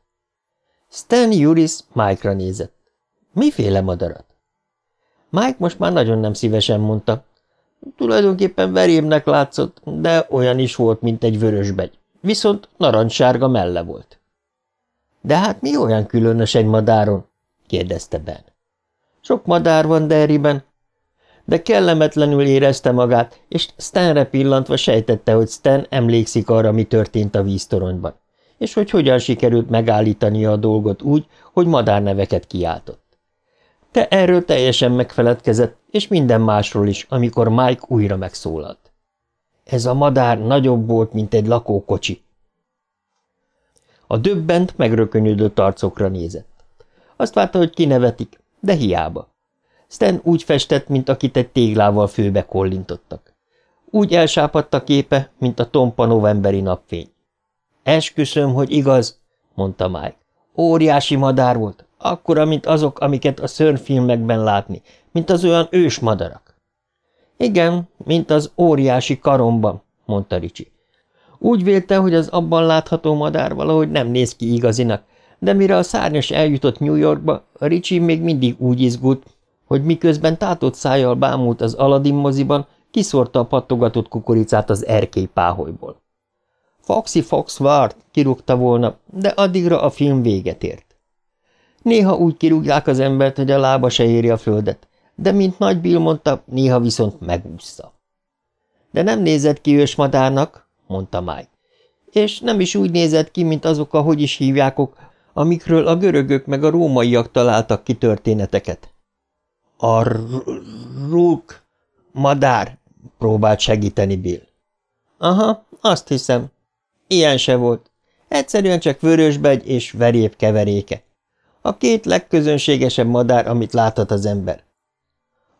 Stan Juris Mike-ra nézett. Miféle madarat? Mike most már nagyon nem szívesen mondta. Tulajdonképpen verémnek látszott, de olyan is volt, mint egy vörösbegy. Viszont narancssárga melle volt. De hát mi olyan különös egy madáron? kérdezte Ben. Sok madár van Derryben. De kellemetlenül érezte magát, és Stanre pillantva sejtette, hogy Stan emlékszik arra, mi történt a víztoronyban, és hogy hogyan sikerült megállítania a dolgot úgy, hogy madárneveket kiáltott. Te erről teljesen megfeledkezett, és minden másról is, amikor Mike újra megszólalt. Ez a madár nagyobb volt, mint egy lakókocsi. A döbbent, megrökönyödött arcokra nézett. Azt várta, hogy kinevetik, de hiába. Stan úgy festett, mint akit egy téglával főbe kollintottak. Úgy elsápadt a képe, mint a tompa novemberi napfény. Esküszöm, hogy igaz, mondta Mike. Óriási madár volt, akkora, mint azok, amiket a szörnfilmekben látni, mint az olyan ős madarak. Igen, mint az óriási karomban, mondta Ricsi. Úgy vélte, hogy az abban látható madár valahogy nem néz ki igazinak, de mire a szárnyas eljutott New Yorkba, Ricsi még mindig úgy izgult, hogy miközben tátott szájjal bámult az Aladdin moziban, kiszórta a pattogatott kukoricát az erkély páholyból. Foxy Fox várt, kirúgta volna, de addigra a film véget ért. Néha úgy kirúgják az embert, hogy a lába se éri a földet, de mint Nagy Bill mondta, néha viszont megúszza. De nem nézett ki ősmadárnak, mondta Mike. És nem is úgy nézett ki, mint azok a hogy is hívjákok, amikről a görögök meg a rómaiak találtak ki történeteket. A rúk, madár, próbált segíteni Bill. Aha, azt hiszem. Ilyen se volt. Egyszerűen csak vörösbegy és verép keveréke. A két legközönségesebb madár, amit láthat az ember.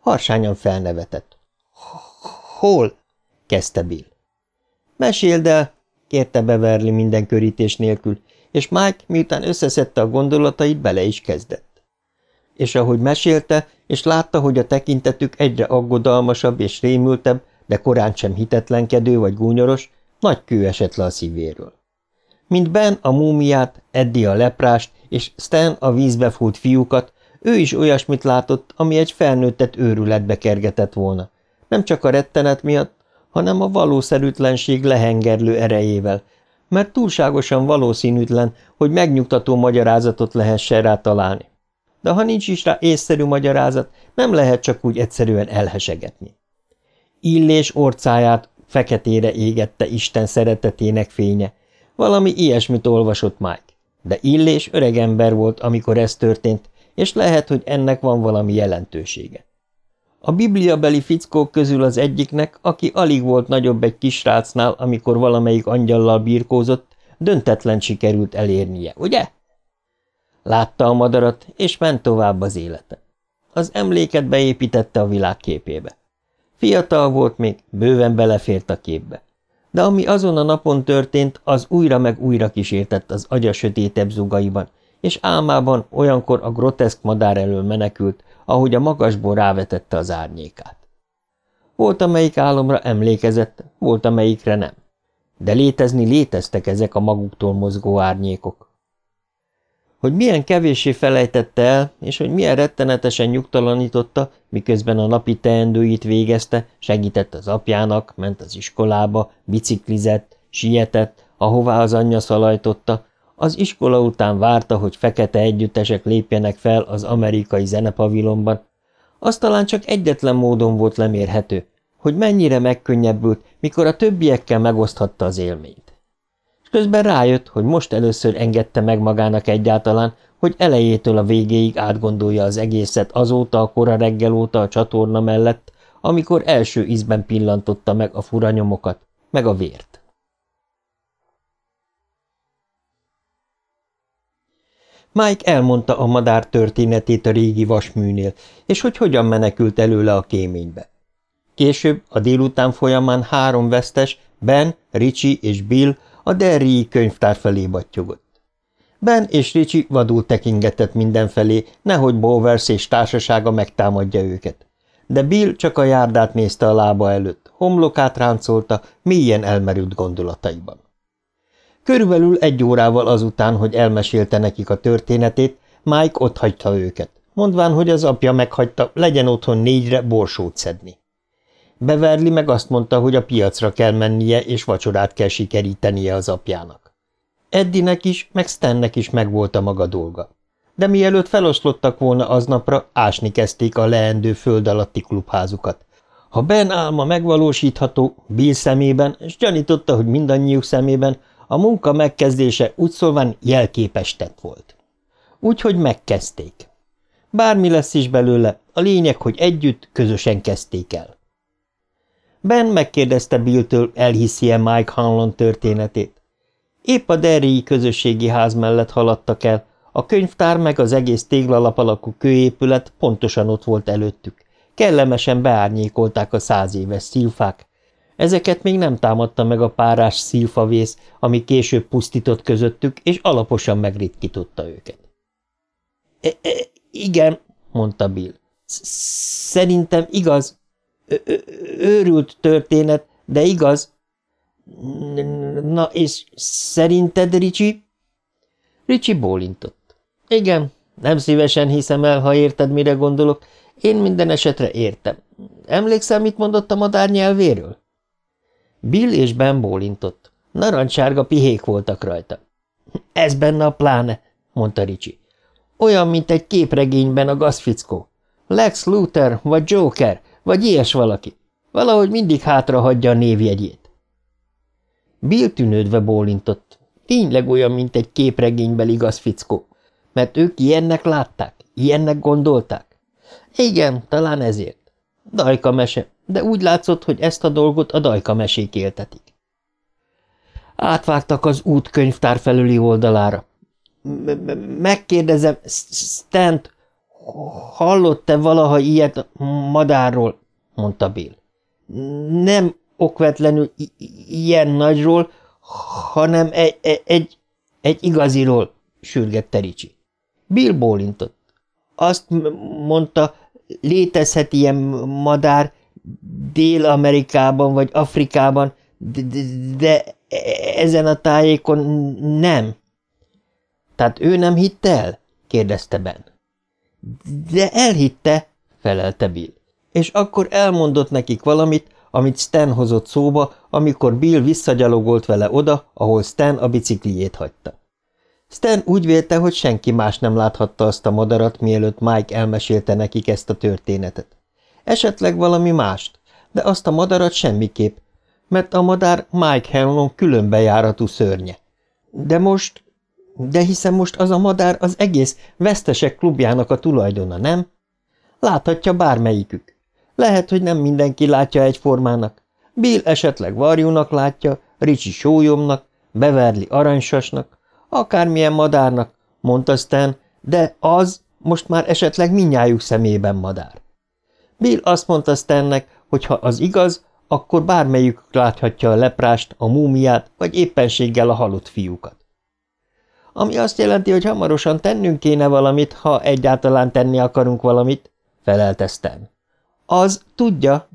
Harsányan felnevetett. – Hol? – kezdte Bill. – Meséld el! – kérte Beverly minden körítés nélkül, és Mike, miután összeszedte a gondolatait, bele is kezdett. És ahogy mesélte, és látta, hogy a tekintetük egyre aggodalmasabb és rémültebb, de korán sem hitetlenkedő vagy gúnyoros, nagy kő esett le a szívéről. Mint Ben a múmiát, Eddie a leprást, és Stan a vízbe fúlt fiúkat, ő is olyasmit látott, ami egy felnőttet őrületbe kergetett volna. Nem csak a rettenet miatt, hanem a valószerűtlenség lehengerlő erejével, mert túlságosan valószínűtlen, hogy megnyugtató magyarázatot lehessen rá találni. De ha nincs is rá észszerű magyarázat, nem lehet csak úgy egyszerűen elhesegetni. Illés orcáját feketére égette Isten szeretetének fénye. Valami ilyesmit olvasott Mike. De Illés öregember volt, amikor ez történt, és lehet, hogy ennek van valami jelentősége. A bibliabeli fickók közül az egyiknek, aki alig volt nagyobb egy kisrácnál, amikor valamelyik angyallal birkózott, döntetlen sikerült elérnie, ugye? Látta a madarat, és ment tovább az élete. Az emléket beépítette a világ képébe. Fiatal volt még, bőven belefért a képbe. De ami azon a napon történt, az újra meg újra kísértett az agya sötétebb zugaiban, és álmában olyankor a groteszk madár elől menekült, ahogy a magasból rávetette az árnyékát. Volt, amelyik álomra emlékezett, volt, amelyikre nem. De létezni léteztek ezek a maguktól mozgó árnyékok. Hogy milyen kevéssé felejtette el, és hogy milyen rettenetesen nyugtalanította, miközben a napi teendőit végezte, segített az apjának, ment az iskolába, biciklizett, sietett, ahová az anyja szalajtotta, Az iskola után várta, hogy fekete együttesek lépjenek fel az amerikai zenepavilonban. Az talán csak egyetlen módon volt lemérhető, hogy mennyire megkönnyebbült, mikor a többiekkel megoszthatta az élményt. És közben rájött, hogy most először engedte meg magának egyáltalán, hogy elejétől a végéig átgondolja az egészet azóta a kora reggel óta a csatorna mellett, amikor első ízben pillantotta meg a furanyomokat, meg a vért. Mike elmondta a madár történetét a régi vasműnél, és hogy hogyan menekült előle a kéménybe. Később, a délután folyamán három vesztes, Ben, Richie és Bill a Derrii könyvtár felé battyogott. Ben és Richie vadul tekingetett mindenfelé, nehogy Bowers és társasága megtámadja őket. De Bill csak a járdát nézte a lába előtt, homlokát ráncolta, mélyen elmerült gondolataiban. Körülbelül egy órával azután, hogy elmesélte nekik a történetét, Mike otthagyta őket, mondván, hogy az apja meghagyta, legyen otthon négyre borsót szedni. Beverli meg azt mondta, hogy a piacra kell mennie, és vacsorát kell sikerítenie az apjának. Eddinek is, meg Stennek is megvolt a maga dolga. De mielőtt feloszlottak volna aznapra, ásni kezdték a leendő föld alatti klubházukat. Ha Ben álma megvalósítható, Bill szemében, és gyanította, hogy mindannyiuk szemében, a munka megkezdése úgy szólván jelképes tett volt. Úgyhogy megkezdték. Bármi lesz is belőle, a lényeg, hogy együtt, közösen kezdték el. Ben megkérdezte Billtől, elhiszi-e Mike Hanlon történetét. Épp a Derrii közösségi ház mellett haladtak el, a könyvtár meg az egész téglalap alakú kőépület pontosan ott volt előttük. Kellemesen beárnyékolták a száz éves szilfák, Ezeket még nem támadta meg a párás szilfavész, ami később pusztított közöttük, és alaposan megritkította őket. E – -e Igen, mondta Bill. – Szerintem igaz. Őrült történet, de igaz. – Na, és szerinted, Ricsi? Ricsi bólintott. – Igen, nem szívesen hiszem el, ha érted, mire gondolok. Én minden esetre értem. Emlékszel, mit mondott a madár nyelvéről? Bill és Ben bólintott. Narancsárga pihék voltak rajta. Ez benne a pláne, mondta Ricsi. Olyan, mint egy képregényben a gazfickó. Lex Luthor, vagy Joker, vagy ilyes valaki. Valahogy mindig hátra hagyja a névjegyét. Bill tűnődve bólintott. Tényleg olyan, mint egy képregénybeli gazfickó. Mert ők ilyennek látták, ilyennek gondolták. Igen, talán ezért. Dajka mese, de úgy látszott, hogy ezt a dolgot a dajka mesék éltetik. Átvágtak az útkönyvtár felüli oldalára. Megkérdezem, Stent, hallott-e valaha ilyet madárról? mondta Bill. Nem okvetlenül ilyen nagyról, hanem egy, egy, egy, egy igaziról, sürgette Ricsi. Bill bólintott. Azt mondta, létezhet ilyen madár Dél-Amerikában vagy Afrikában, de, de, de ezen a tájékon nem. Tehát ő nem hitte el? kérdezte Ben. De elhitte, felelte Bill. És akkor elmondott nekik valamit, amit Stan hozott szóba, amikor Bill visszagyalogolt vele oda, ahol Stan a bicikliét hagyta. Stan úgy vélte, hogy senki más nem láthatta azt a madarat, mielőtt Mike elmesélte nekik ezt a történetet. Esetleg valami mást, de azt a madarat semmiképp, mert a madár Mike Hanlon különbejáratú szörnye. De most, de hiszen most az a madár az egész vesztesek klubjának a tulajdona, nem? Láthatja bármelyikük. Lehet, hogy nem mindenki látja egyformának. Bill esetleg varjúnak látja, Ricsi sólyomnak, Beverly aranysasnak, akármilyen madárnak, mondta Stan, de az most már esetleg minnyájuk szemében madár. Bill azt mondta Stannek, hogy ha az igaz, akkor bármelyik láthatja a leprást, a múmiát, vagy éppenséggel a halott fiúkat. Ami azt jelenti, hogy hamarosan tennünk kéne valamit, ha egyáltalán tenni akarunk valamit, felelte. Az tudja.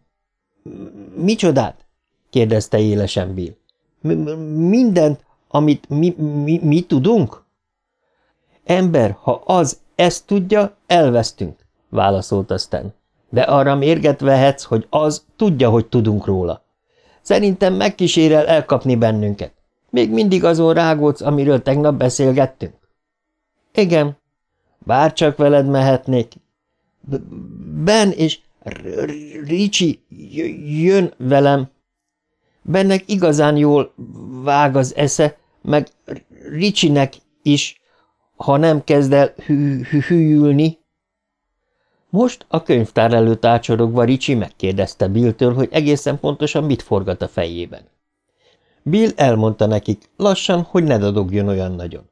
Micsodát? kérdezte élesen Bill. Mindent, amit mi, mi, mi tudunk? Ember, ha az ezt tudja, elvesztünk, válaszolta Stan. De arra mérget vehetsz, hogy az tudja, hogy tudunk róla. Szerintem megkísérel elkapni bennünket. Még mindig azon rágódsz, amiről tegnap beszélgettünk? Igen. Bárcsak veled mehetnék. Ben és Ricsi jön velem. Bennek igazán jól vág az esze, meg Ricsinek is, ha nem kezd el hű. Most a könyvtár előtt ácsorogva Ricsi megkérdezte Billtől, hogy egészen pontosan mit forgat a fejében. Bill elmondta nekik, lassan, hogy ne dadogjon olyan nagyon.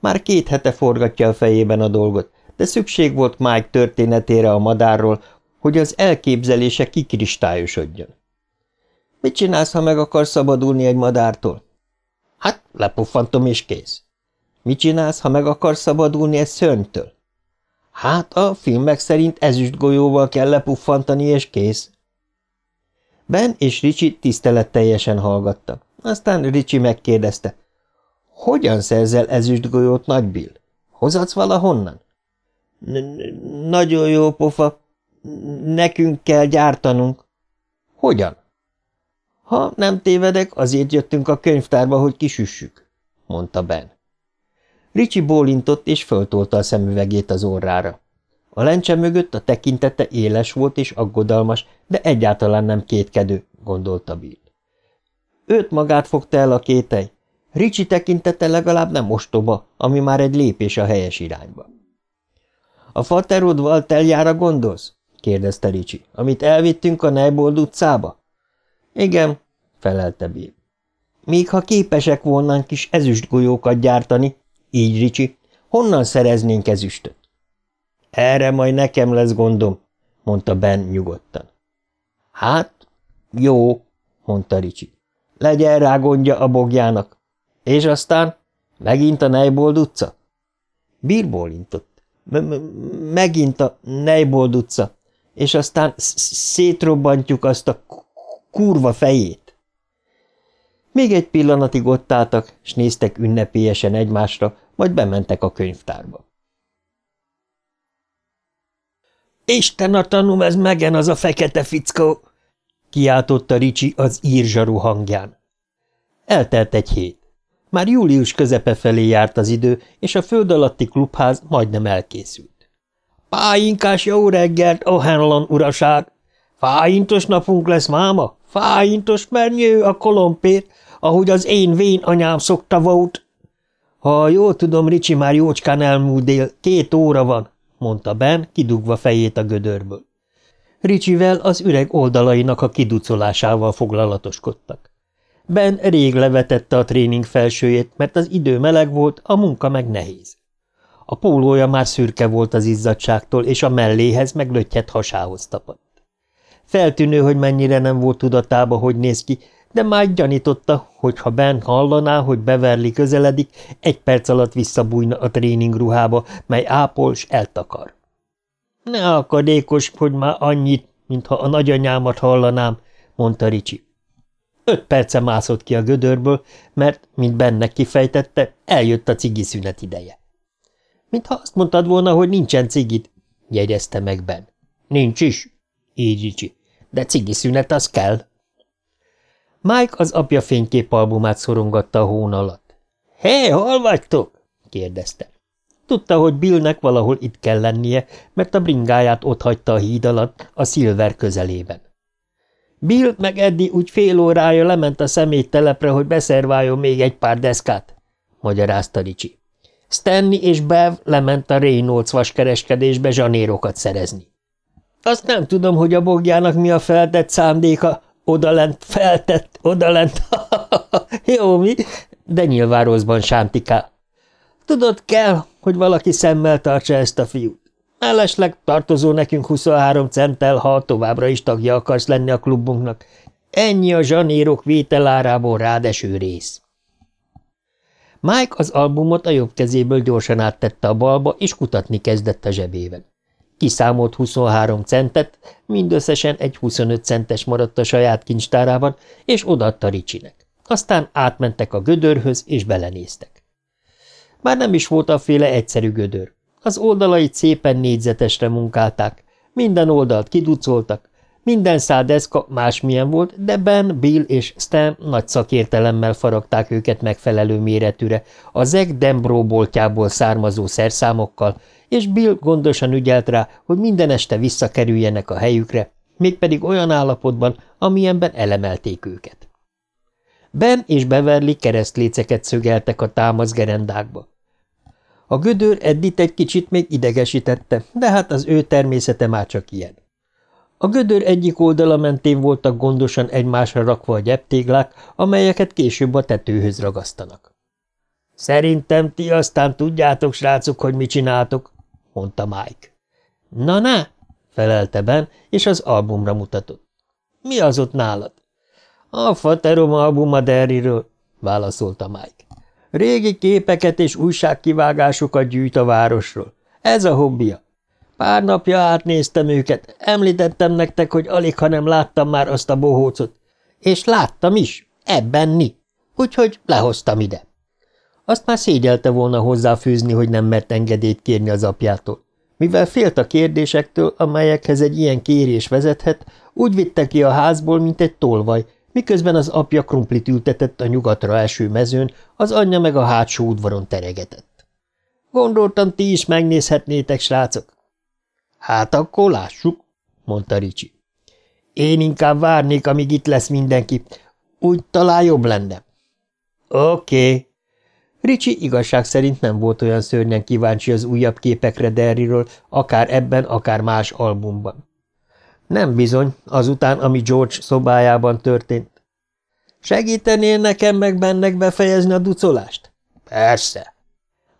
Már két hete forgatja a fejében a dolgot, de szükség volt Mike történetére a madárról, hogy az elképzelése kikristályosodjon. Mit csinálsz, ha meg akarsz szabadulni egy madártól? Hát, lepuffantom és kész. Mit csinálsz, ha meg akarsz szabadulni egy szörnytől? Hát, a filmek szerint ezüst golyóval kell lepuffantani, és kész. Ben és Ricsi tiszteletteljesen hallgatta. Aztán Ricsi megkérdezte. Hogyan szerzel ezüst golyót, Nagy Bill? Hozatsz valahonnan? – Nagyon jó pofa. Nekünk kell gyártanunk. – Hogyan? – Ha nem tévedek, azért jöttünk a könyvtárba, hogy kisüssük – mondta Ben. Ricsi bólintott és föltolta a szemüvegét az orrára. A lencse mögött a tekintete éles volt és aggodalmas, de egyáltalán nem kétkedő, gondolta Bill. Őt magát fogta el a kételj. Ricsi tekintete legalább nem ostoba, ami már egy lépés a helyes irányba. A faterod Valteljára gondolsz? kérdezte Ricsi. Amit elvittünk a Neibold utcába? Igen, felelte Bill. Még ha képesek volnánk is ezüstgolyókat gyártani, így Ricsi, honnan szereznénk ezüstöt? Erre majd nekem lesz gondom, mondta Ben nyugodtan. Hát, jó, mondta Ricsi. Legyen rá gondja a bogjának. És aztán? Megint a Neibold utca? Bill bólintott. Megint a Neibold utca. És aztán szétrobbantjuk azt a kurva fejét. Még egy pillanatig ott álltak, s néztek ünnepélyesen egymásra, majd bementek a könyvtárba. Isten a tanum, ez megen az a fekete fickó! Kiáltotta Ricsi az írzsaru hangján. Eltelt egy hét. Már július közepe felé járt az idő, és a föld alatti klubház majdnem elkészült. Páinkás jó reggelt, O'Hanlon uraság! Fáintos napunk lesz, máma! Fáintos, mert nyő a kolompét, ahogy az én vén anyám szokta volt. Ha jól tudom, Ricsi már jócskán elmúlt dél, két óra van, mondta Ben, kidugva fejét a gödörből. Ricsivel az üreg oldalainak a kiducolásával foglalatoskodtak. Ben rég levetette a tréning felsőjét, mert az idő meleg volt, a munka meg nehéz. A pólója már szürke volt az izzadságtól, és a melléhez meg lötyhet hasához tapadt. Feltűnő, hogy mennyire nem volt tudatába, hogy néz ki, de már gyanította, hogy ha Ben hallaná, hogy Beverly közeledik, egy perc alatt visszabújna a tréningruhába, mely ápol s eltakar. Ne akadékos, hogy már annyit, mintha a nagyanyámat hallanám, mondta Ricsi. Öt perce mászott ki a gödörből, mert, mint benne kifejtette, eljött a cigi szünet ideje. Mintha azt mondtad volna, hogy nincsen cigit, jegyezte meg Ben. Nincs is, így Ricsi, de cigi szünet az kell. Mike az apja fényképalbumát szorongatta a hón alatt. – Hé, hol vagytok? – kérdezte. Tudta, hogy Billnek valahol itt kell lennie, mert a bringáját hagyta a híd alatt, a Silver közelében. Bill meg Eddie úgy fél órája lement a szeméttelepre, hogy beszerváljon még egy pár deszkát, magyarázta Ricsi. Stanley és Bev lement a Reynolds vaskereskedésbe zsanérokat szerezni. Azt nem tudom, hogy a bogjának mi a feltett szándéka, odalent feltett, odalent, [laughs] jó mi, de nyilván rosszban sántikál. Tudod, kell, hogy valaki szemmel tartsa ezt a fiút. Mellesleg tartozó nekünk 23 centtel, ha továbbra is tagja akarsz lenni a klubunknak. Ennyi a zsanérok vételárából rádeső rész. Mike az albumot a jobb kezéből gyorsan áttette a balba, és kutatni kezdett a zsebében. Kiszámolt 23 centet, mindösszesen egy 25 centes maradt a saját kincstárában, és odaadta Ricsinek. Aztán átmentek a gödörhöz, és belenéztek. Már nem is volt a féle egyszerű gödör. Az oldalait szépen négyzetesre munkálták, minden oldalt kiducoltak, Minden szádeszka másmilyen volt, de Ben, Bill és Stan nagy szakértelemmel faragták őket megfelelő méretűre, a Zeg Dembro boltjából származó szerszámokkal, és Bill gondosan ügyelt rá, hogy minden este visszakerüljenek a helyükre, mégpedig olyan állapotban, amilyenben elemelték őket. Ben és Beverly keresztléceket szögeltek a támaszgerendákba. A gödör Eddit egy kicsit még idegesítette, de hát az ő természete már csak ilyen. A gödör egyik oldala mentén voltak gondosan egymásra rakva a gyeptéglák, amelyeket később a tetőhöz ragasztanak. – Szerintem ti aztán tudjátok, srácok, hogy mit csináltok – mondta Mike. – Na-na! – felelte Ben, és az albumra mutatott. – Mi az ott nálad? – A Faterom albuma Derryről – válaszolta Mike. – Régi képeket és újságkivágásokat gyűjt a városról. Ez a hobbija. Pár napja átnéztem őket, említettem nektek, hogy alig, ha nem láttam már azt a bohócot. És láttam is, ebben ni. Úgyhogy lehoztam ide. Azt már szégyelte volna hozzáfűzni, hogy nem mert engedélyt kérni az apjától. Mivel félt a kérdésektől, amelyekhez egy ilyen kérés vezethet, úgy vitte ki a házból, mint egy tolvaj, miközben az apja krumplit ültetett a nyugatra eső mezőn, az anyja meg a hátsó udvaron teregetett. Gondoltam, ti is megnézhetnétek, srácok. Hát akkor lássuk, mondta Ricsi. Én inkább várnék, amíg itt lesz mindenki. Úgy talán jobb lenne. Oké. Okay. Ricsi igazság szerint nem volt olyan szörnyen kíváncsi az újabb képekre Derryről, akár ebben, akár más albumban. Nem bizony, azután, ami George szobájában történt. Segítenél nekem meg bennek befejezni a ducolást? Persze.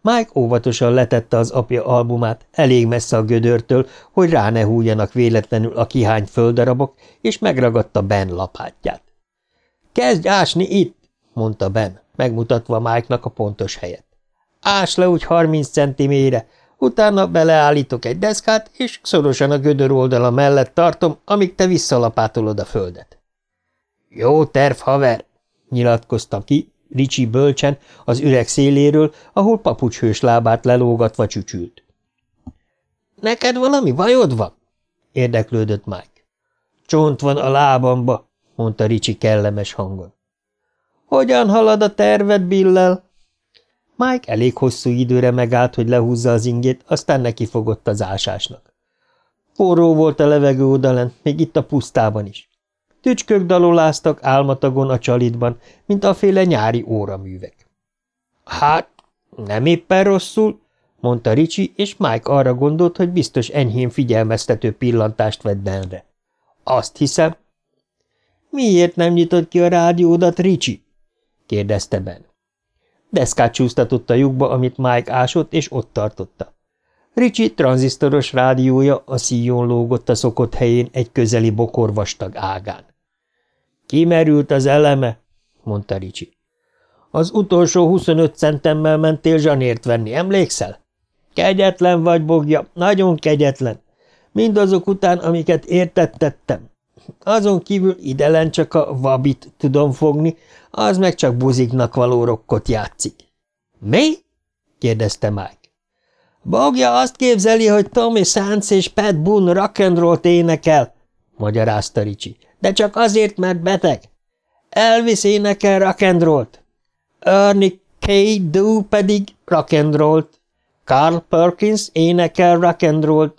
Mike óvatosan letette az apja albumát, elég messze a gödörtől, hogy rá ne hújjanak véletlenül a kihány földarabok, és megragadta Ben lapátját. – Kezdj ásni itt! – mondta Ben, megmutatva Mike-nak a pontos helyet. – Ás le úgy harminc centimére, utána beleállítok egy deszkát, és szorosan a gödör oldala mellett tartom, amíg te visszalapátolod a földet. – Jó terv, haver! – nyilatkozta ki, Ricsi bölcsen az üreg széléről, ahol papucshős lábát lelógatva csücsült. – Neked valami bajod van? – érdeklődött Mike. – Csont van a lábamba – mondta Ricsi kellemes hangon. – Hogyan halad a terved, Billel? Mike elég hosszú időre megállt, hogy lehúzza az ingét, aztán neki fogott az ásásnak. Forró volt a levegő odalent, még itt a pusztában is. Tücskök daloláztak álmatagon a csalitban, mint a féle nyári óraművek. Hát, nem éppen rosszul, mondta Ricsi, és Mike arra gondolt, hogy biztos enyhén figyelmeztető pillantást vett Benre. Azt hiszem. Miért nem nyitott ki a rádiódat, Ricsi? kérdezte Ben. Deszkát csúsztatott a lyukba, amit Mike ásott, és ott tartotta. Ricsi tranzisztoros rádiója a szíjon lógott a szokott helyén egy közeli bokorvastag ágán. Kimerült az eleme, mondta Ricsi. Az utolsó 25 centemmel mentél zsanért venni, emlékszel? Kegyetlen vagy, Bogja, nagyon kegyetlen. Mindazok után, amiket értettettem. Azon kívül idelen csak a vabit tudom fogni, az meg csak buziknak való rokkot játszik. Mi? kérdezte Mike. Bogja azt képzeli, hogy Tommy Sands és Pat Boone rock'n'rollt énekel, magyarázta Ricsi de csak azért, mert beteg. Elvis énekel rock'n'rollt. Ernie K. Do pedig rock'n'rollt. Carl Perkins énekel rock'n'rollt.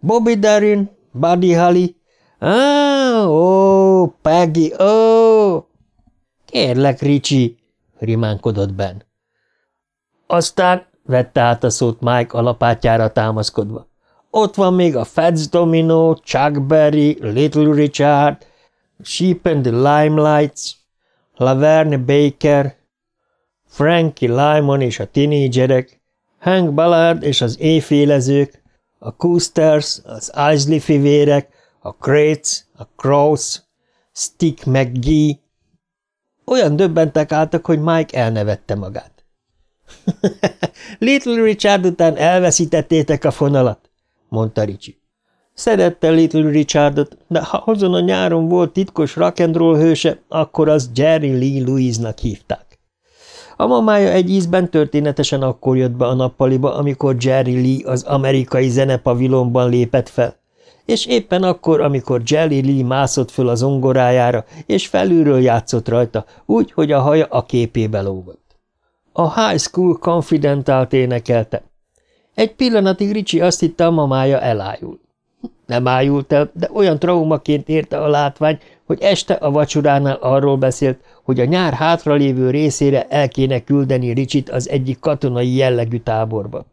Bobby Darin, Buddy Holly. Ah, ó, Peggy, ó! Kérlek, Ricsi, rimánkodott Ben. Aztán vette át a szót Mike alapátjára támaszkodva. Ott van még a Fats Domino, Chuck Berry, Little Richard, Sheep and the Limelights, Laverne Baker, Frankie Lyman és a tinédzserek, Hank Ballard és az éjfélezők, a Coosters, az Isley fivérek, a Crates, a Crows, Stick McGee. Olyan döbbentek álltak, hogy Mike elnevette magát. [laughs] Little Richard után elveszítettétek a fonalat, mondta Ricsi. Szerette Little Richardot, de ha azon a nyáron volt titkos rock'n'roll hőse, akkor az Jerry Lee Louise-nak hívták. A mamája egy ízben történetesen akkor jött be a nappaliba, amikor Jerry Lee az amerikai zenepavilonban lépett fel, és éppen akkor, amikor Jelly Lee mászott föl az ongorájára, és felülről játszott rajta, úgy, hogy a haja a képébe lógott. A High School Confidential-t énekelte. Egy pillanatig Ricsi azt hitte, a mamája elájul. Nem ájult el, de olyan traumaként érte a látvány, hogy este a vacsoránál arról beszélt, hogy a nyár hátralévő részére el kéne küldeni Ricsit az egyik katonai jellegű táborba.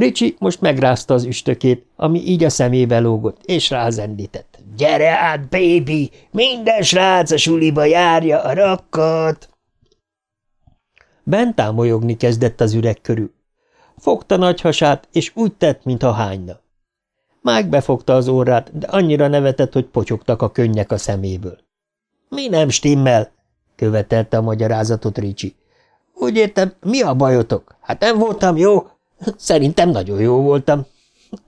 Ricsi most megrázta az üstökét, ami így a szemébe lógott, és rázendített. – Gyere át, baby! Minden srác a suliba járja a rakkat! Ben támolyogni kezdett az üreg körül. Fogta nagy hasát, és úgy tett, mintha hányna. Mike befogta az órát, de annyira nevetett, hogy pocsogtak a könnyek a szeméből. – Mi nem stimmel? – követelte a magyarázatot Ricsi. – Úgy értem, mi a bajotok? Hát nem voltam jó? Szerintem nagyon jó voltam.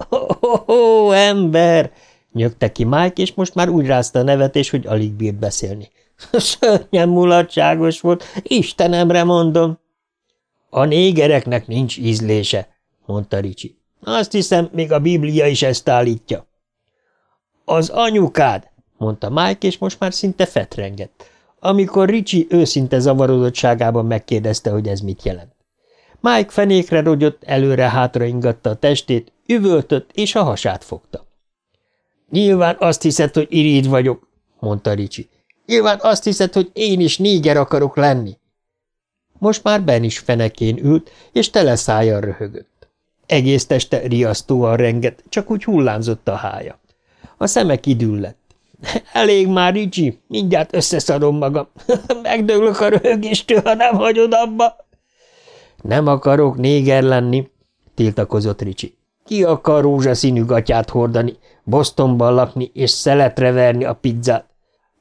– Ó, ember! – nyögte ki Mike, és most már úgy rázta a nevetés, hogy alig bírt beszélni. [laughs] – Szörnyen mulatságos volt, Istenemre mondom! – A négereknek nincs ízlése – mondta Ricsi. Azt hiszem, még a Biblia is ezt állítja. Az anyukád, mondta Mike, és most már szinte fetrengett, amikor Ricsi őszinte zavarodottságában megkérdezte, hogy ez mit jelent. Mike fenékre rogyott, előre-hátra ingatta a testét, üvöltött, és a hasát fogta. Nyilván azt hiszed, hogy iríd vagyok, mondta Ricsi. Nyilván azt hiszed, hogy én is néger akarok lenni. Most már Ben is fenekén ült, és tele szájjal röhögött. Egész teste riasztóan renget, csak úgy hullámzott a hája. A szeme kidüllett. [laughs] Elég már, Ricsi, mindjárt összeszarom magam. [laughs] Megdöglök a röhögéstől, ha nem hagyod abba. Nem akarok néger lenni, tiltakozott Ricsi. Ki akar rózsaszínű gatyát hordani, Bostonban lakni és szeletre verni a pizzát?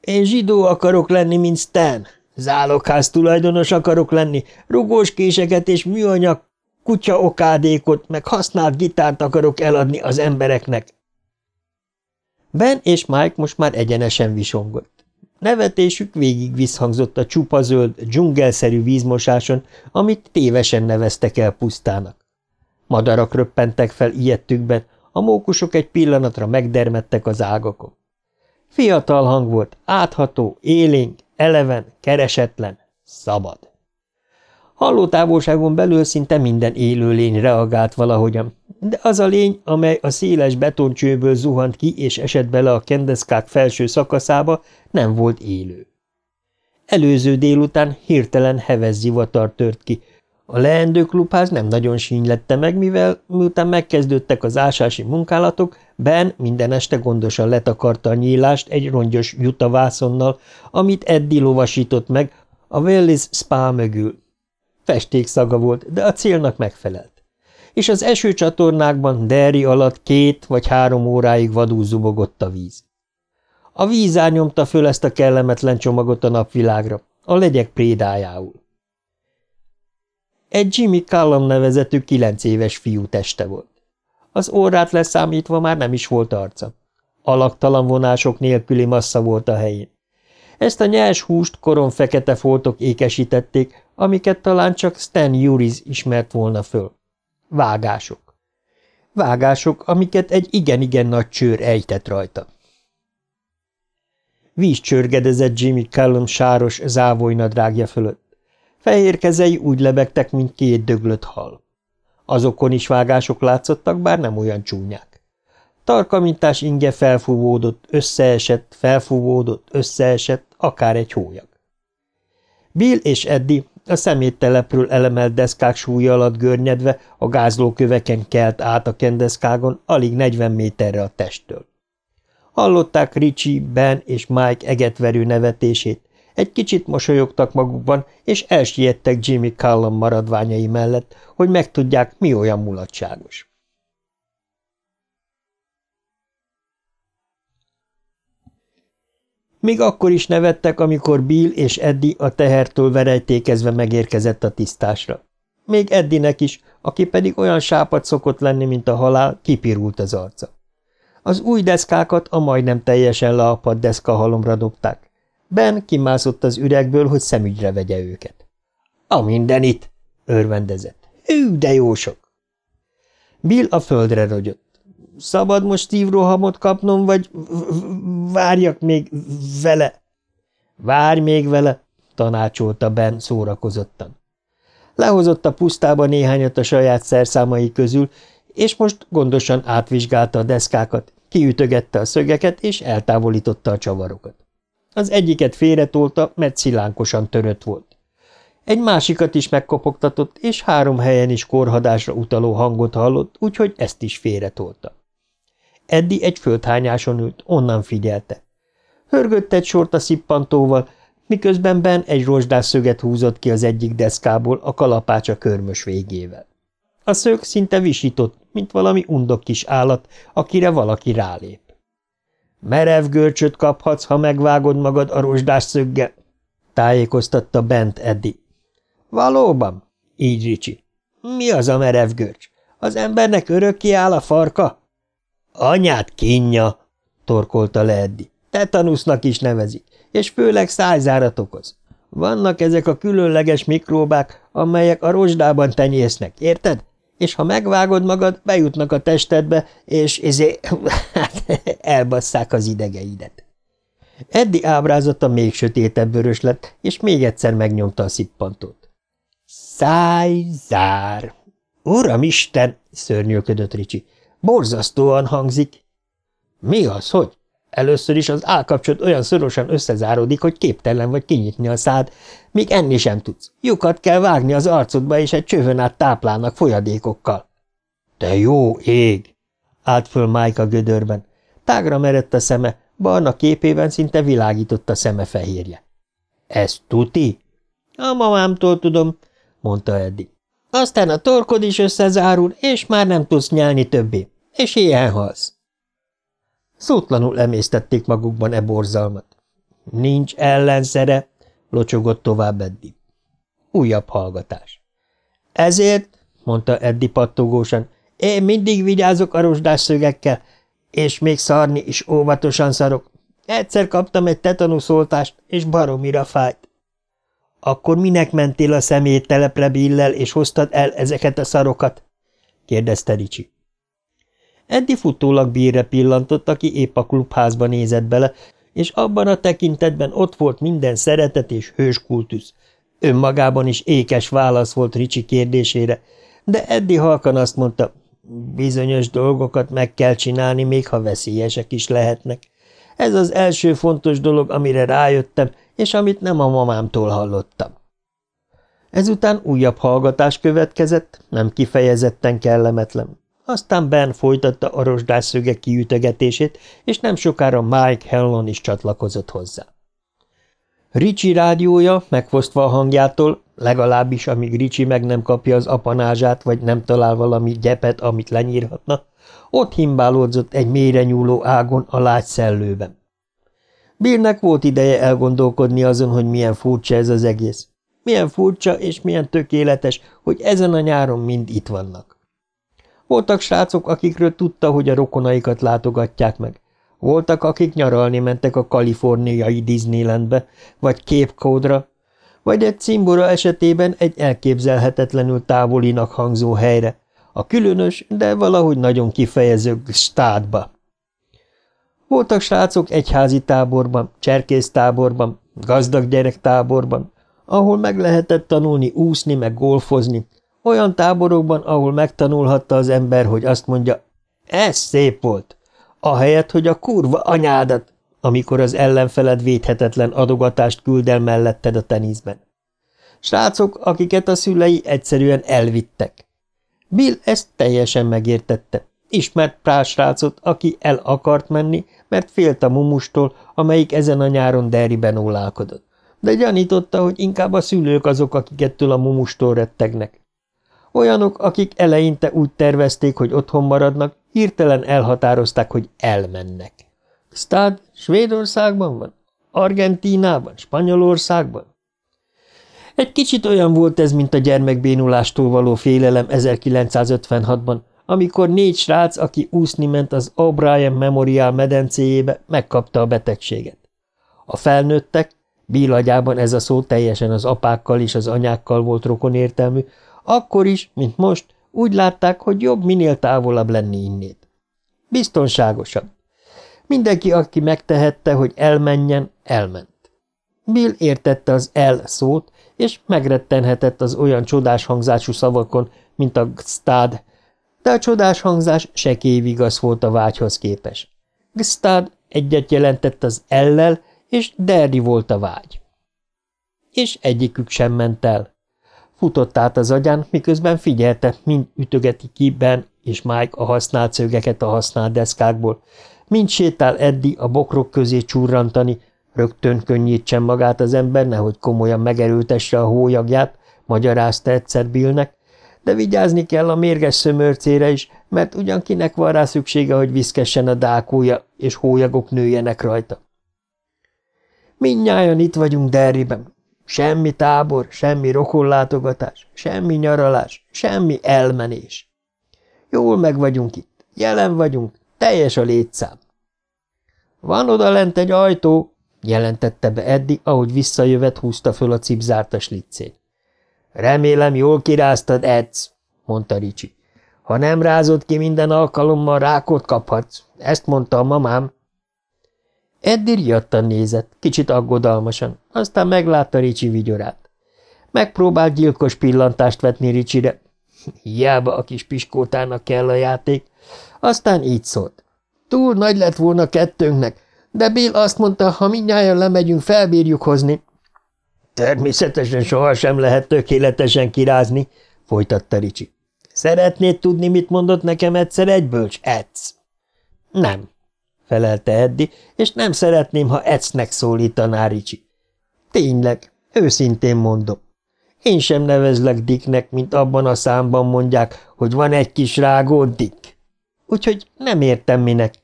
Én zsidó akarok lenni, mint Stan. Zálogház tulajdonos akarok lenni, rugós késeket és műanyag Kutya okádékot, meg használt gitárt akarok eladni az embereknek. Ben és Mike most már egyenesen visongott. Nevetésük végig visszhangzott a csupa zöld, dzsungelszerű vízmosáson, amit tévesen neveztek el pusztának. Madarak röppentek fel ilyettükben, a mókusok egy pillanatra megdermedtek az ágakon. Fiatal hang volt, átható, élénk, eleven, keresetlen, szabad. Halló távolságon belül szinte minden élőlény reagált valahogyan, de az a lény, amely a széles betoncsőből zuhant ki és esett bele a kendeszkák felső szakaszába, nem volt élő. Előző délután hirtelen heves zivatar tört ki. A leendő klubház nem nagyon sínylette meg, mivel miután megkezdődtek az ásási munkálatok, Ben minden este gondosan letakarta a nyílást egy rongyos jutavászonnal, amit Eddi lovasított meg a Willis Spa mögül. Festékszaga volt, de a célnak megfelelt. És az esőcsatornákban deri alatt két vagy három óráig vadul zubogott a víz. A víz árnyomta föl ezt a kellemetlen csomagot a napvilágra, a legyek prédájául. Egy Jimmy Callum nevezetű kilenc éves fiú teste volt. Az órát leszámítva már nem is volt arca. Alaktalan vonások nélküli massza volt a helyén. Ezt a nyers húst koron fekete foltok ékesítették, amiket talán csak Stan Juris ismert volna föl. Vágások. Vágások, amiket egy igen-igen nagy csőr ejtett rajta. Víz csörgedezett Jimmy Callum sáros závolynadrágja fölött. Fehér kezei úgy lebegtek, mint két döglött hal. Azokon is vágások látszottak, bár nem olyan csúnyák. Tarkamintás inge felfúvódott, összeesett, felfúvódott, összeesett, akár egy hólyag. Bill és Eddie a szeméttelepről elemelt deszkák súlya alatt görnyedve a gázlóköveken kelt át a kendeszkágon alig 40 méterre a testtől. Hallották Ricsi, Ben és Mike egetverő nevetését, egy kicsit mosolyogtak magukban, és elsiettek Jimmy Callum maradványai mellett, hogy megtudják, mi olyan mulatságos. Még akkor is nevettek, amikor Bill és Eddie a tehertől verejtékezve megérkezett a tisztásra. Még Eddinek is, aki pedig olyan sápat szokott lenni, mint a halál, kipirult az arca. Az új deszkákat a majdnem teljesen leapadt deszkahalomra dobták. Ben kimászott az üregből, hogy szemügyre vegye őket. – A mindenit! – örvendezett. – Hű, de jó sok! Bill a földre rogyott. Szabad most szívrohamot kapnom, vagy várjak még vele? Várj még vele, tanácsolta Ben szórakozottan. Lehozott a pusztába néhányat a saját szerszámai közül, és most gondosan átvizsgálta a deszkákat, kiütögette a szögeket, és eltávolította a csavarokat. Az egyiket félretolta, mert szilánkosan törött volt. Egy másikat is megkopogtatott, és három helyen is korhadásra utaló hangot hallott, úgyhogy ezt is félretolta. Eddi egy földhányáson ült, onnan figyelte. Hörgött egy sort a szippantóval, miközben Ben egy rozsdás húzott ki az egyik deszkából a kalapácsa körmös végével. A szög szinte visított, mint valami undok kis állat, akire valaki rálép. Merev görcsöt kaphatsz, ha megvágod magad a rozsdás tájékoztatta Bent Eddi. Valóban? Így Ricsi. Mi az a merev görcs? Az embernek örökké áll a farka? Anyát kínja, torkolta le Eddi. Tetanusznak is nevezik, és főleg szájzárat okoz. Vannak ezek a különleges mikróbák, amelyek a rozsdában tenyésznek, érted? És ha megvágod magad, bejutnak a testedbe, és ezé, hát, [laughs] elbasszák az idegeidet. Eddi ábrázata még sötétebb vörös lett, és még egyszer megnyomta a szippantót. Szájzár! Uramisten! szörnyűködött Ricsi. Borzasztóan hangzik. Mi az, hogy? Először is az állkapcsot olyan szorosan összezáródik, hogy képtelen vagy kinyitni a szád, míg enni sem tudsz. Lyukat kell vágni az arcodba, és egy csövön át táplálnak folyadékokkal. Te jó ég! Állt föl Mike a gödörben. Tágra merett a szeme, barna képében szinte világított a szeme fehérje. Ez tuti? A mamámtól tudom, mondta Eddi. Aztán a torkod is összezárul, és már nem tudsz nyelni többé, és ilyen halsz. Szótlanul emésztették magukban e borzalmat. Nincs ellenszere, locsogott tovább Eddi. Újabb hallgatás. Ezért, mondta Eddi pattogósan, én mindig vigyázok a rozsdás szögekkel, és még szarni is óvatosan szarok. Egyszer kaptam egy tetanuszoltást, és baromira fájt. Akkor minek mentél a szeméttelepre Billel, és hoztad el ezeket a szarokat? kérdezte Ricsi. Eddi futólag bírre pillantott, aki épp a klubházba nézett bele, és abban a tekintetben ott volt minden szeretet és hőskultusz. Önmagában is ékes válasz volt Ricsi kérdésére, de Eddi halkan azt mondta, bizonyos dolgokat meg kell csinálni, még ha veszélyesek is lehetnek. Ez az első fontos dolog, amire rájöttem, és amit nem a mamámtól hallottam. Ezután újabb hallgatás következett, nem kifejezetten kellemetlen. Aztán Ben folytatta a rozsdásszögek kiütögetését, és nem sokára Mike Hellon is csatlakozott hozzá. Ricsi rádiója, megfosztva a hangjától, legalábbis amíg Ricsi meg nem kapja az apanázsát, vagy nem talál valami gyepet, amit lenyírhatna, ott himbálódzott egy mélyre nyúló ágon a lágy szellőben. Bírnek volt ideje elgondolkodni azon, hogy milyen furcsa ez az egész. Milyen furcsa és milyen tökéletes, hogy ezen a nyáron mind itt vannak. Voltak srácok, akikről tudta, hogy a rokonaikat látogatják meg. Voltak, akik nyaralni mentek a kaliforniai Disneylandbe, vagy Cape Codra, vagy egy cimbora esetében egy elképzelhetetlenül távolinak hangzó helyre, a különös, de valahogy nagyon kifejező státba. Voltak srácok egyházi táborban, cserkész táborban, gazdag gyerek táborban, ahol meg lehetett tanulni úszni meg golfozni, olyan táborokban, ahol megtanulhatta az ember, hogy azt mondja, ez szép volt, ahelyett, hogy a kurva anyádat, amikor az ellenfeled védhetetlen adogatást küld el melletted a teniszben. Srácok, akiket a szülei egyszerűen elvittek. Bill ezt teljesen megértette. Ismert pár srácot, aki el akart menni, mert félt a mumustól, amelyik ezen a nyáron Derryben ólálkodott. De gyanította, hogy inkább a szülők azok, akik ettől a mumustól rettegnek. Olyanok, akik eleinte úgy tervezték, hogy otthon maradnak, hirtelen elhatározták, hogy elmennek. Stad Svédországban van? Argentínában? Spanyolországban? Egy kicsit olyan volt ez, mint a gyermekbénulástól való félelem 1956-ban, amikor négy srác, aki úszni ment az O'Brien Memorial medencéjébe, megkapta a betegséget. A felnőttek, bílagyában ez a szó teljesen az apákkal és az anyákkal volt rokonértelmű, akkor is, mint most, úgy látták, hogy jobb minél távolabb lenni innét. Biztonságosabb. Mindenki, aki megtehette, hogy elmenjen, elment. Bill értette az el szót, és megrettenhetett az olyan csodás hangzású szavakon, mint a gstad, de a csodás hangzás sekély vigasz volt a vágyhoz képes. Gstad egyet jelentett az ellel, és derdi volt a vágy. És egyikük sem ment el. Futott át az agyán, miközben figyelte, mind ütögeti ki Ben és Mike a használt szögeket a használt deszkákból, mind sétál Eddi a bokrok közé csurrantani, rögtön könnyítsen magát az ember, nehogy komolyan megerőtesse a hójagját, magyarázta egyszer Billnek, de vigyázni kell a mérges szömörcére is, mert ugyan kinek van rá szüksége, hogy viszkessen a dákója, és hólyagok nőjenek rajta. Mindnyájan itt vagyunk Derriben. Semmi tábor, semmi rokonlátogatás, semmi nyaralás, semmi elmenés. Jól meg vagyunk itt, jelen vagyunk, teljes a létszám. Van oda lent egy ajtó, jelentette be Eddi, ahogy visszajövet húzta föl a cipzártas licét. Remélem, jól kiráztad, Edz, mondta Ricsi. Ha nem rázod ki minden alkalommal, rákot kaphatsz. Ezt mondta a mamám. Eddi riadtan nézett, kicsit aggodalmasan, aztán meglátta Ricsi vigyorát. Megpróbált gyilkos pillantást vetni Ricsire. Hiába a kis piskótának kell a játék. Aztán így szólt. Túl nagy lett volna kettőnknek, de Bill azt mondta, ha mindjárt lemegyünk, felbírjuk hozni. Természetesen sohasem lehet tökéletesen kirázni, folytatta Ricsi. Szeretnéd tudni, mit mondott nekem egyszer egy bölcs, Etsz? Nem, felelte Eddi, és nem szeretném, ha Etznek szólítaná Ricsi. Tényleg, őszintén mondom. Én sem nevezlek Dicknek, mint abban a számban mondják, hogy van egy kis rágó Dick. Úgyhogy nem értem minek.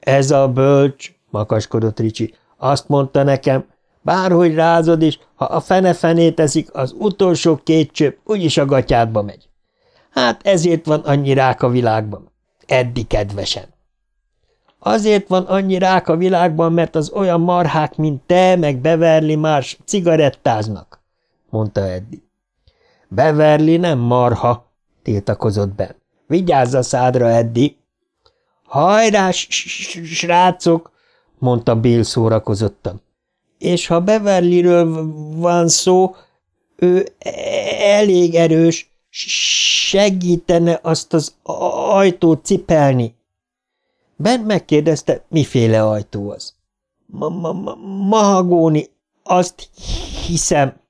Ez a bölcs, makaskodott Ricsi, azt mondta nekem, bárhogy rázod is, ha a fene-fenét eszik, az utolsó két csöp úgyis a gatyádba megy. Hát ezért van annyi rák a világban. Eddi kedvesen. Azért van annyi rák a világban, mert az olyan marhák, mint te, meg Beverly Mars cigarettáznak, mondta Eddi. Beverly nem marha, tiltakozott Ben. Vigyázz a szádra, Eddi! Hajrá, srácok! mondta Bill szórakozottan. És ha Beverlyről van szó, ő elég erős, segítene azt az ajtót cipelni. Ben megkérdezte, miféle ajtó az. Ma -ma -ma Mahagóni, azt hiszem.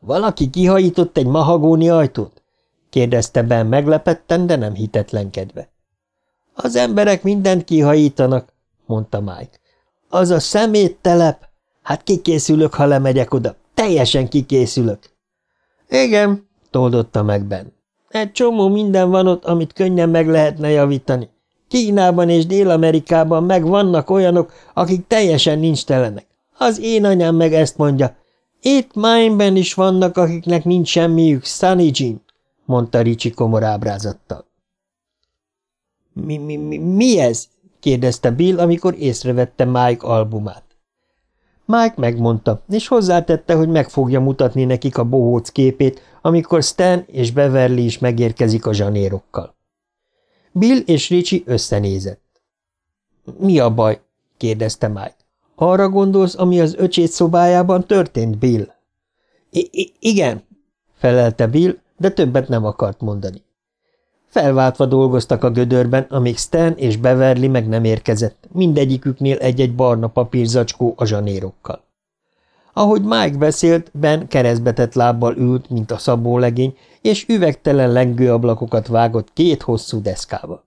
Valaki kihajított egy mahagóni ajtót? kérdezte Ben meglepetten, de nem hitetlenkedve. Az emberek mindent kihajítanak, mondta Mike. Az a szeméttelep. Hát kikészülök, ha lemegyek oda. Teljesen kikészülök. Igen, toldotta meg Ben. Egy csomó minden van ott, amit könnyen meg lehetne javítani. Kínában és Dél-Amerikában meg vannak olyanok, akik teljesen nincs telenek. Az én anyám meg ezt mondja. Itt Maine-ben is vannak, akiknek nincs semmiük, Sunny Jim, mondta Ricsi komor ábrázattal. Mi, mi, mi, mi ez? kérdezte Bill, amikor észrevette Mike albumát. Mike megmondta, és hozzátette, hogy meg fogja mutatni nekik a bohóc képét, amikor Stan és Beverly is megérkezik a zsanérokkal. Bill és Richie összenézett. – Mi a baj? – kérdezte Mike. – Arra gondolsz, ami az öcsét szobájában történt, Bill? Igen – felelte Bill, de többet nem akart mondani. Felváltva dolgoztak a gödörben, amíg Stan és Beverly meg nem érkezett, mindegyiküknél egy-egy barna papírzacskó a zsanérokkal. Ahogy Mike beszélt, Ben keresztbetett lábbal ült, mint a szabólegény, és üvegtelen lengőablakokat vágott két hosszú deszkába.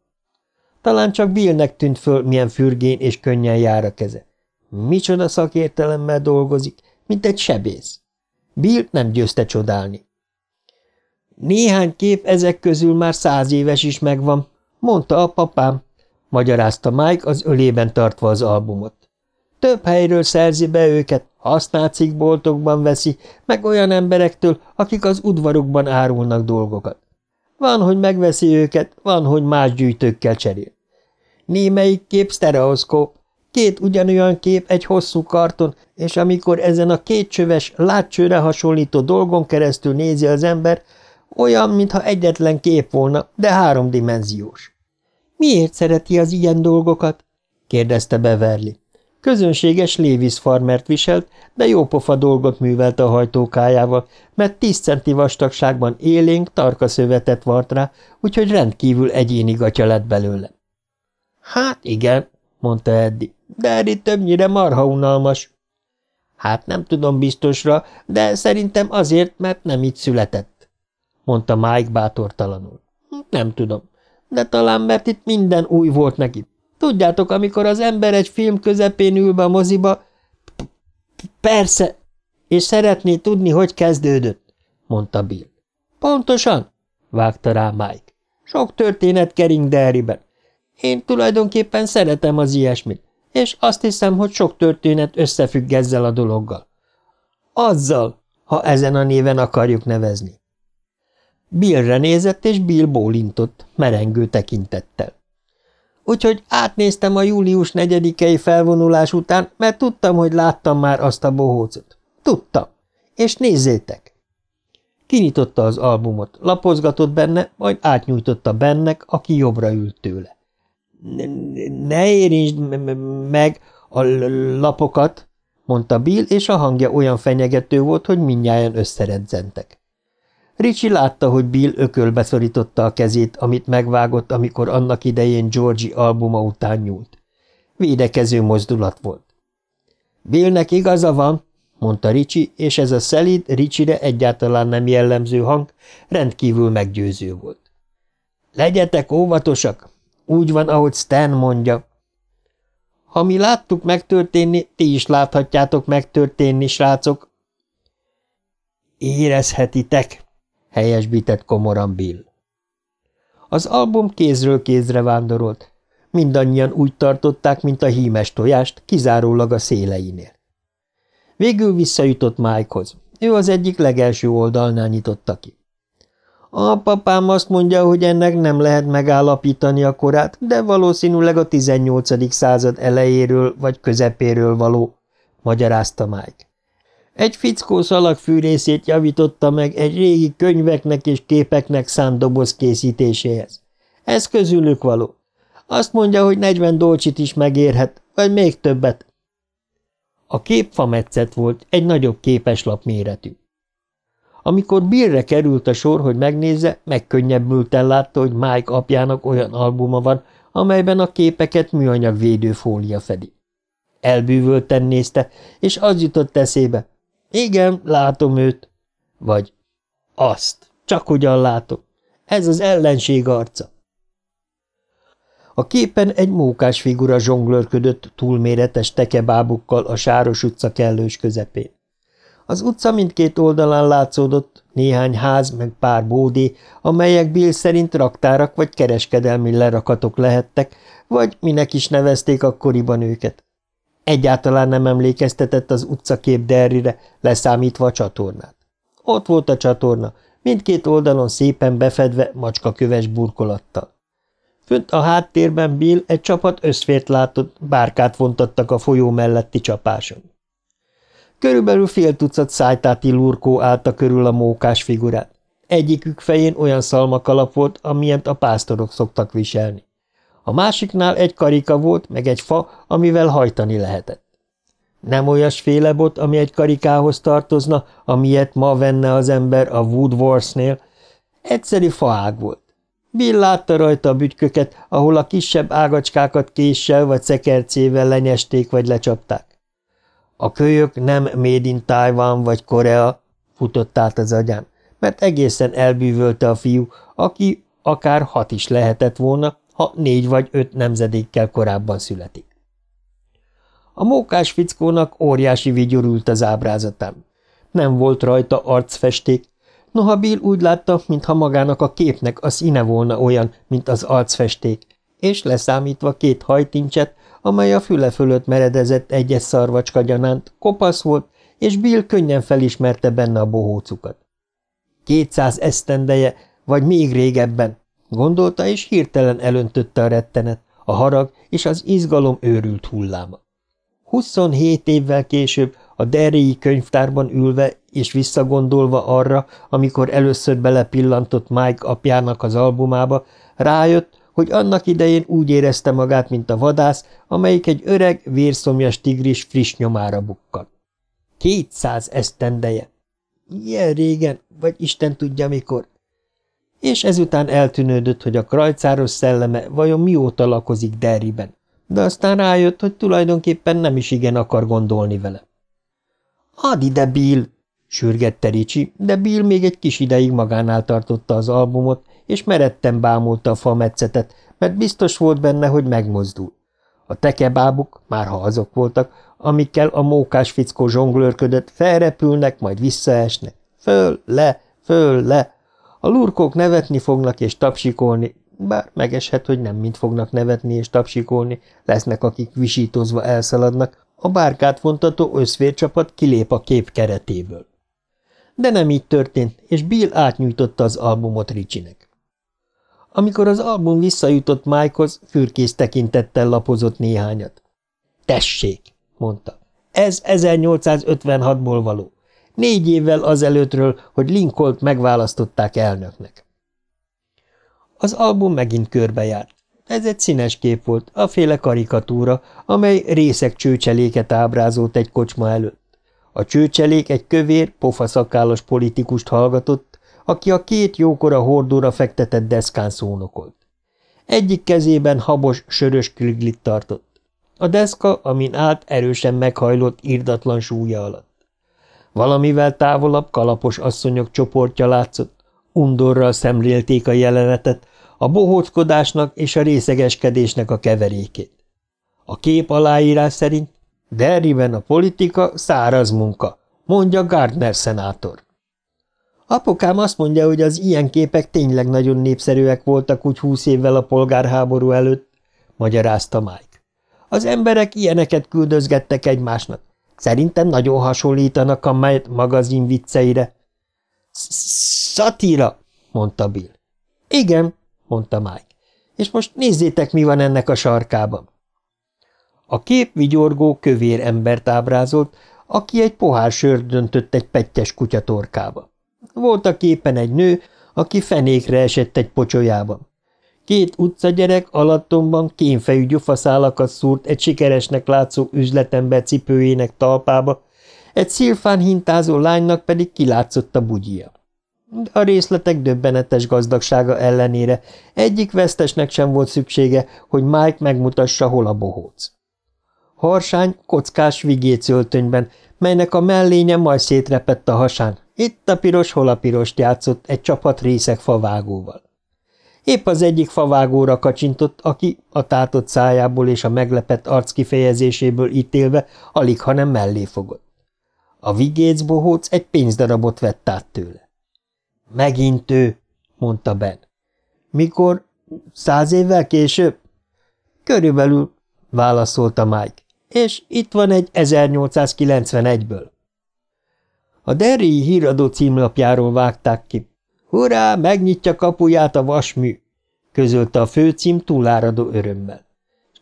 Talán csak Billnek tűnt föl, milyen fürgén és könnyen jár a keze. Micsoda szakértelemmel dolgozik, mint egy sebész. Bill nem győzte csodálni. Néhány kép ezek közül már száz éves is megvan, mondta a papám, magyarázta Mike az ölében tartva az albumot. Több helyről szerzi be őket, használt cikkboltokban veszi, meg olyan emberektől, akik az udvarukban árulnak dolgokat. Van, hogy megveszi őket, van, hogy más gyűjtőkkel cserél. Némelyik kép sztereoszkóp, két ugyanolyan kép egy hosszú karton, és amikor ezen a két csöves, látcsőre hasonlító dolgon keresztül nézi az ember, olyan, mintha egyetlen kép volna, de háromdimenziós. Miért szereti az ilyen dolgokat? kérdezte Beverly. Közönséges Lévis farmert viselt, de jópofa dolgot művelt a hajtókájával, mert tíz centi vastagságban élénk, tarka szövetet vart rá, úgyhogy rendkívül egyéni gatya lett belőle. Hát igen, mondta Eddi, de Eddie többnyire marha unalmas. Hát nem tudom biztosra, de szerintem azért, mert nem így született, mondta Mike bátortalanul. Nem tudom, de talán mert itt minden új volt neki. Tudjátok, amikor az ember egy film közepén ül be a moziba, persze, és szeretné tudni, hogy kezdődött, mondta Bill. Pontosan, vágta rá Mike. Sok történet kering Derryben. Én tulajdonképpen szeretem az ilyesmit, és azt hiszem, hogy sok történet összefügg ezzel a dologgal. Azzal, ha ezen a néven akarjuk nevezni. Billre nézett, és Bill bólintott, merengő tekintettel. Úgyhogy átnéztem a július negyedikei felvonulás után, mert tudtam, hogy láttam már azt a bohócot. Tudtam. És nézzétek! Kinyitotta az albumot, lapozgatott benne, majd átnyújtotta bennek, aki jobbra ült tőle. – Ne érintsd meg a lapokat! – mondta Bill, és a hangja olyan fenyegető volt, hogy mindnyájan összeredzentek. Ricsi látta, hogy Bill ökölbe szorította a kezét, amit megvágott, amikor annak idején Georgie albuma után nyúlt. Védekező mozdulat volt. Billnek igaza van, mondta Ricsi, és ez a szelíd, Ricsire egyáltalán nem jellemző hang rendkívül meggyőző volt. Legyetek óvatosak, úgy van, ahogy Stan mondja. Ha mi láttuk megtörténni, ti is láthatjátok megtörténni, srácok. Érezhetitek, helyesbített komoran Bill. Az album kézről kézre vándorolt. Mindannyian úgy tartották, mint a hímes tojást, kizárólag a széleinél. Végül visszajutott Mikehoz. Ő az egyik legelső oldalnál nyitotta ki. A papám azt mondja, hogy ennek nem lehet megállapítani a korát, de valószínűleg a 18. század elejéről vagy közepéről való, magyarázta Mike. Egy fickó szalagfűrészét javította meg egy régi könyveknek és képeknek szánt doboz készítéséhez. Ez közülük való. Azt mondja, hogy 40 dolcsit is megérhet, vagy még többet. A kép fametszet volt, egy nagyobb képeslap méretű. Amikor Billre került a sor, hogy megnézze, megkönnyebbülten látta, hogy Mike apjának olyan albuma van, amelyben a képeket műanyag védőfólia fedi. Elbűvölten nézte, és az jutott eszébe, igen, látom őt. Vagy azt. Csak ugyan látom. Ez az ellenség arca. A képen egy mókás figura zsonglőrködött túlméretes tekebábukkal a Sáros utca kellős közepén. Az utca mindkét oldalán látszódott néhány ház meg pár bódé, amelyek Bill szerint raktárak vagy kereskedelmi lerakatok lehettek, vagy minek is nevezték akkoriban őket. Egyáltalán nem emlékeztetett az utcakép Derrire, leszámítva a csatornát. Ott volt a csatorna, mindkét oldalon szépen befedve macskaköves burkolattal. Fönt a háttérben Bill egy csapat összfért látott, bárkát vontattak a folyó melletti csapáson. Körülbelül fél tucat szájtáti lurkó állta körül a mókás figurát. Egyikük fején olyan szalmakalap volt, amilyent a pásztorok szoktak viselni. A másiknál egy karika volt, meg egy fa, amivel hajtani lehetett. Nem olyasféle bot, ami egy karikához tartozna, amilyet ma venne az ember a Woodworth-nél. Egyszerű faág volt. Bill látta rajta a bütyköket, ahol a kisebb ágacskákat késsel vagy szekercével lenyesték vagy lecsapták. A kölyök nem Made in Taiwan vagy Korea, futott át az agyán, mert egészen elbűvölte a fiú, aki akár hat is lehetett volna, ha négy vagy öt nemzedékkel korábban születik. A mókás fickónak óriási vigyor ült az ábrázatán. Nem volt rajta arcfesték, noha Bill úgy látta, mintha magának a képnek a színe volna olyan, mint az arcfesték, és leszámítva két hajtincset, amely a füle fölött meredezett egyes szarvacska gyanánt, kopasz volt, és Bill könnyen felismerte benne a bohócukat. Kétszáz esztendeje, vagy még régebben, gondolta, és hirtelen elöntötte a rettenet, a harag és az izgalom őrült hulláma. 27 évvel később a Derryi könyvtárban ülve és visszagondolva arra, amikor először belepillantott Mike apjának az albumába, rájött, hogy annak idején úgy érezte magát, mint a vadász, amelyik egy öreg, vérszomjas tigris friss nyomára bukkan. Kétszáz esztendeje! Ilyen régen, vagy Isten tudja mikor. És ezután eltűnődött, hogy a krajcáros szelleme vajon mióta lakozik Derriben, de aztán rájött, hogy tulajdonképpen nem is igen akar gondolni vele. – Add ide, Bill! – sürgette Ricsi, de Bill még egy kis ideig magánál tartotta az albumot, és meretten bámulta a fametszetet, mert biztos volt benne, hogy megmozdul. A tekebábuk, már ha azok voltak, amikkel a mókás fickó zsonglőrködött, felrepülnek, majd visszaesnek. Föl, le, föl, le. A lurkók nevetni fognak és tapsikolni, bár megeshet, hogy nem mind fognak nevetni és tapsikolni, lesznek, akik visítozva elszaladnak, a bárkát vontató összvércsapat kilép a kép keretéből. De nem így történt, és Bill átnyújtotta az albumot Ricsinek. Amikor az album visszajutott Mikehoz, fürkész tekintettel lapozott néhányat. – Tessék! – mondta. – Ez 1856-ból való. Négy évvel azelőttről, hogy Lincoln megválasztották elnöknek. Az album megint körbejárt. Ez egy színes kép volt, a féle karikatúra, amely részek csőcseléket ábrázolt egy kocsma előtt. A csőcselék egy kövér, pofaszakállos politikust hallgatott, aki a két jókora hordóra fektetett deszkán szónokolt. Egyik kezében habos, sörös kriglit tartott. A deszka, amin át, erősen meghajlott, irdatlan súlya alatt. Valamivel távolabb kalapos asszonyok csoportja látszott, undorral szemlélték a jelenetet, a bohóckodásnak és a részegeskedésnek a keverékét. A kép aláírás szerint Derriben a politika száraz munka, mondja Gardner szenátor. Apukám azt mondja, hogy az ilyen képek tényleg nagyon népszerűek voltak úgy húsz évvel a polgárháború előtt, magyarázta Mike. Az emberek ilyeneket küldözgettek egymásnak. Szerintem nagyon hasonlítanak a Mike magazin vicceire. – Szatíra, mondta Bill. – Igen, mondta Mike. És most nézzétek, mi van ennek a sarkában. A kép vigyorgó, kövér embert ábrázolt, aki egy pohár sört döntött egy pettyes kutya torkába. Volt a képen egy nő, aki fenékre esett egy pocsolyában. Két utcagyerek alattomban kénfejű gyufaszálakat szúrt egy sikeresnek látszó üzletember cipőjének talpába, egy szilfán hintázó lánynak pedig kilátszott a bugyia. A részletek döbbenetes gazdagsága ellenére egyik vesztesnek sem volt szüksége, hogy Mike megmutassa, hol a bohóc. Harsány, kockás vigécöltönyben, melynek a mellénye majd szétrepett a hasán. Itt a piros, hol a pirost játszott egy csapat részek favágóval. Épp az egyik favágóra kacsintott, aki a tátott szájából és a meglepett arc kifejezéséből ítélve alig, hanem mellé fogott. A vigéc bohóc egy pénzdarabot vett át tőle. – Megint ő, mondta Ben. – Mikor? Száz évvel később? – Körülbelül, válaszolta Mike. – És itt van egy 1891-ből. A Derry híradó címlapjáról vágták ki. Hurrá, megnyitja kapuját a vasmű! közölte a főcím túláradó örömmel.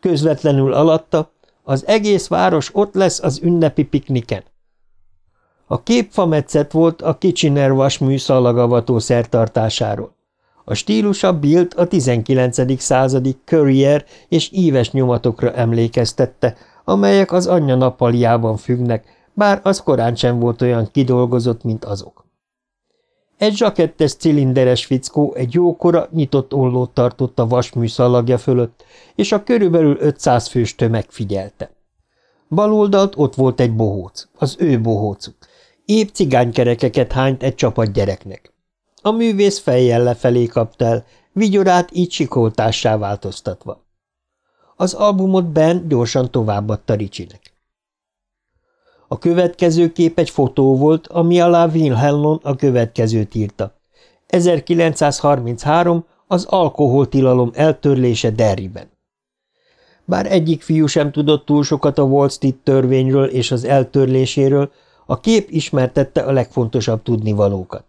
Közvetlenül alatta az egész város ott lesz az ünnepi pikniken. A kép fametszet volt a Kitchener vasmű szalagavató szertartásáról. A stílusa Bilt a 19. századi Courier és íves nyomatokra emlékeztette, amelyek az anyja nappaliában függnek, bár az korán sem volt olyan kidolgozott, mint azok. Egy zsakettes cilinderes fickó egy jókora, nyitott ollót tartott a vasmű szalagja fölött, és a körülbelül 500 fős tömeg figyelte. Baloldalt ott volt egy bohóc, az ő bohócuk. Épp cigánykerekeket hányt egy csapat gyereknek. A művész fejjel lefelé kapta el, vigyorát így sikoltássá változtatva. Az albumot Ben gyorsan továbbadta Ricsinek. A következő kép egy fotó volt, ami alá Wilhelmon a következőt írta. 1933 az alkoholtilalom eltörlése Derriben. Bár egyik fiú sem tudott túl sokat a Wall Street törvényről és az eltörléséről, a kép ismertette a legfontosabb tudnivalókat.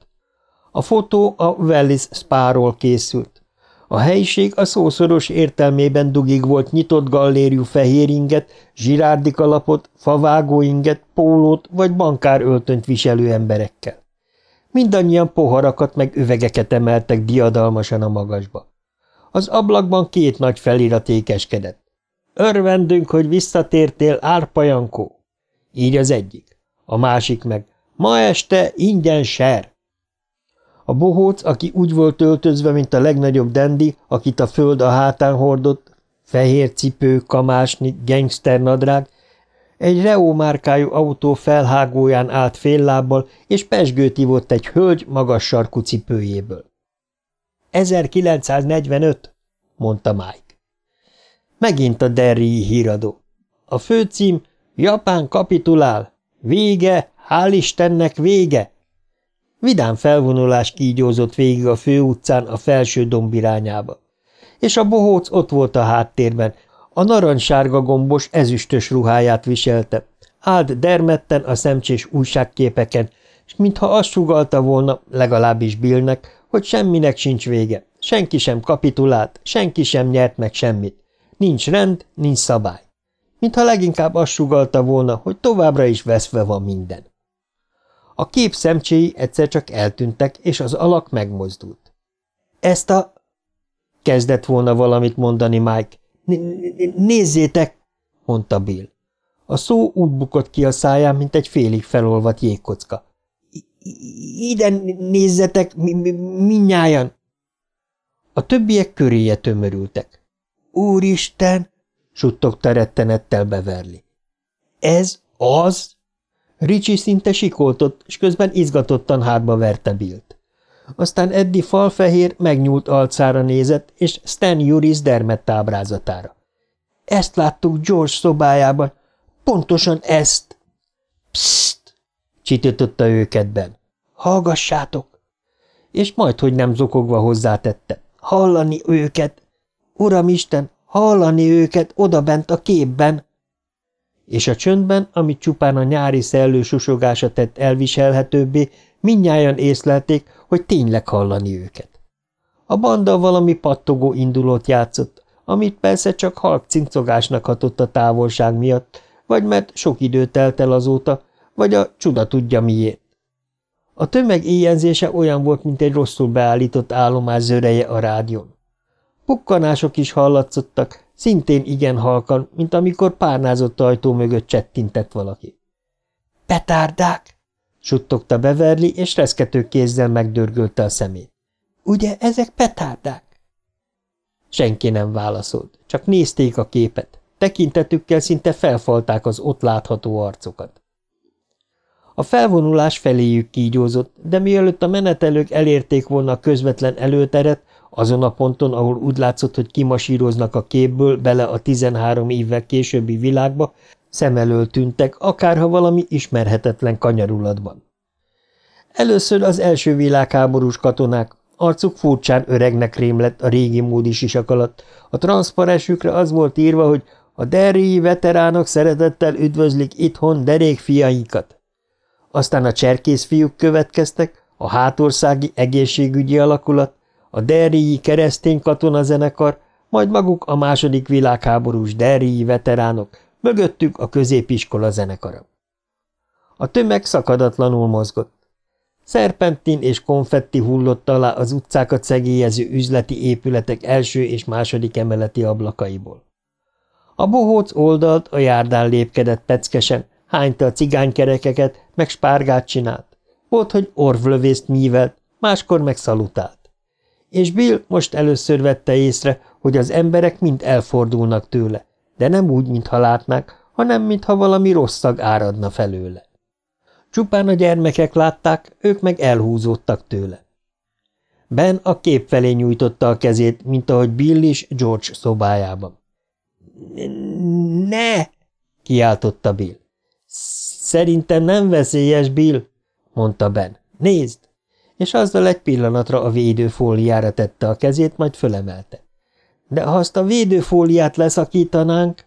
A fotó a Wellis Spa-ról készült. A helyiség a szószoros értelmében dugig volt nyitott gallériú fehéringet, zsirárdi kalapot, favágóinget, pólót vagy bankár öltönyt viselő emberekkel. Mindannyian poharakat meg üvegeket emeltek diadalmasan a magasba. Az ablakban két nagy felirat ékeskedett. Örvendünk, hogy visszatértél, Árpajankó. Így az egyik. A másik meg, ma este ingyen ser. A bohóc, aki úgy volt öltözve, mint a legnagyobb dendi, akit a föld a hátán hordott, fehér cipő, kamásni, gangsternadrág, egy Reó márkájú autó felhágóján állt fél lábbal, és pesgőt ivott egy hölgy magas sarkú cipőjéből. 1945, mondta Mike. Megint a derrii híradó. A főcím Japán kapitulál. Vége, hál' Istennek vége! Vidám felvonulás kígyózott végig a főutcán a felső domb irányába. És a bohóc ott volt a háttérben, a narancssárga gombos ezüstös ruháját viselte, állt dermedten a szemcsés újságképeken, és mintha azt sugalta volna, legalábbis Billnek, hogy semminek sincs vége, senki sem kapitulált, senki sem nyert meg semmit. Nincs rend, nincs szabály. Mintha leginkább azt sugalta volna, hogy továbbra is veszve van minden. A kép szemcséi egyszer csak eltűntek, és az alak megmozdult. Ezt a... Kezdett volna valamit mondani Mike. Nézzétek, mondta Bill. A szó úgy bukott ki a száján, mint egy félig felolvat jégkocka. Ide nézzetek, minnyájan! A többiek köréje tömörültek. Úristen! suttogta rettenettel Beverly. Ez az? Ricsi szinte sikoltott, és közben izgatottan hátba verte Billt. Aztán Eddi falfehér, megnyúlt alcára nézett, és Stan Juris dermett ábrázatára. Ezt láttuk George szobájában. Pontosan ezt. Psst! csitította őket Ben. Hallgassátok! És majd, hogy nem zokogva hozzátette. Hallani őket! Uramisten, hallani őket odabent a képben! És a csöndben, amit csupán a nyári szellő susogása tett elviselhetőbbé, minnyáján észlelték, hogy tényleg hallani őket. A banda valami pattogó indulót játszott, amit persze csak halk cincogásnak hatott a távolság miatt, vagy mert sok idő telt el azóta, vagy a csuda tudja miért. A tömeg éjjelzése olyan volt, mint egy rosszul beállított állomás zöreje a rádión. Pukkanások is hallatszottak, szintén igen halkan, mint amikor párnázott ajtó mögött csettintett valaki. – Petárdák! – suttogta Beverly, és reszkető kézzel megdörgölte a szemét. – Ugye ezek petárdák? Senki nem válaszolt, csak nézték a képet. Tekintetükkel szinte felfalták az ott látható arcokat. A felvonulás feléjük kígyózott, de mielőtt a menetelők elérték volna a közvetlen előteret, azon a ponton, ahol úgy látszott, hogy kimasíroznak a képből bele a tizenhárom évvel későbbi világba, szem elől tűntek, akárha valami ismerhetetlen kanyarulatban. Először az első világháborús katonák, arcuk furcsán öregnek rémlett a régi módi sisak alatt, a transzparensükre az volt írva, hogy a derrii veteránok szeretettel üdvözlik itthon derék fiaikat. Aztán a cserkész fiúk következtek, a hátországi egészségügyi alakulat, a derrii keresztény katonazenekar, majd maguk a második világháborús derrii veteránok, mögöttük a középiskola zenekara. A tömeg szakadatlanul mozgott. Szerpentin és konfetti hullott alá az utcákat szegélyező üzleti épületek első és második emeleti ablakaiból. A bohóc oldalt a járdán lépkedett peckesen, hányta a cigánykerekeket, meg spárgát csinált. Volt, hogy orvlövészt mívelt, máskor meg szalutált és Bill most először vette észre, hogy az emberek mind elfordulnak tőle, de nem úgy, mintha látnák, hanem mintha valami rossz szag áradna felőle. Csupán a gyermekek látták, ők meg elhúzódtak tőle. Ben a kép felé nyújtotta a kezét, mint ahogy Bill is George szobájában. – Ne! – kiáltotta Bill. – Szerintem nem veszélyes, Bill – mondta Ben. – Nézd! És azzal egy pillanatra a védőfóliára tette a kezét, majd fölemelte. De ha azt a védőfóliát leszakítanánk...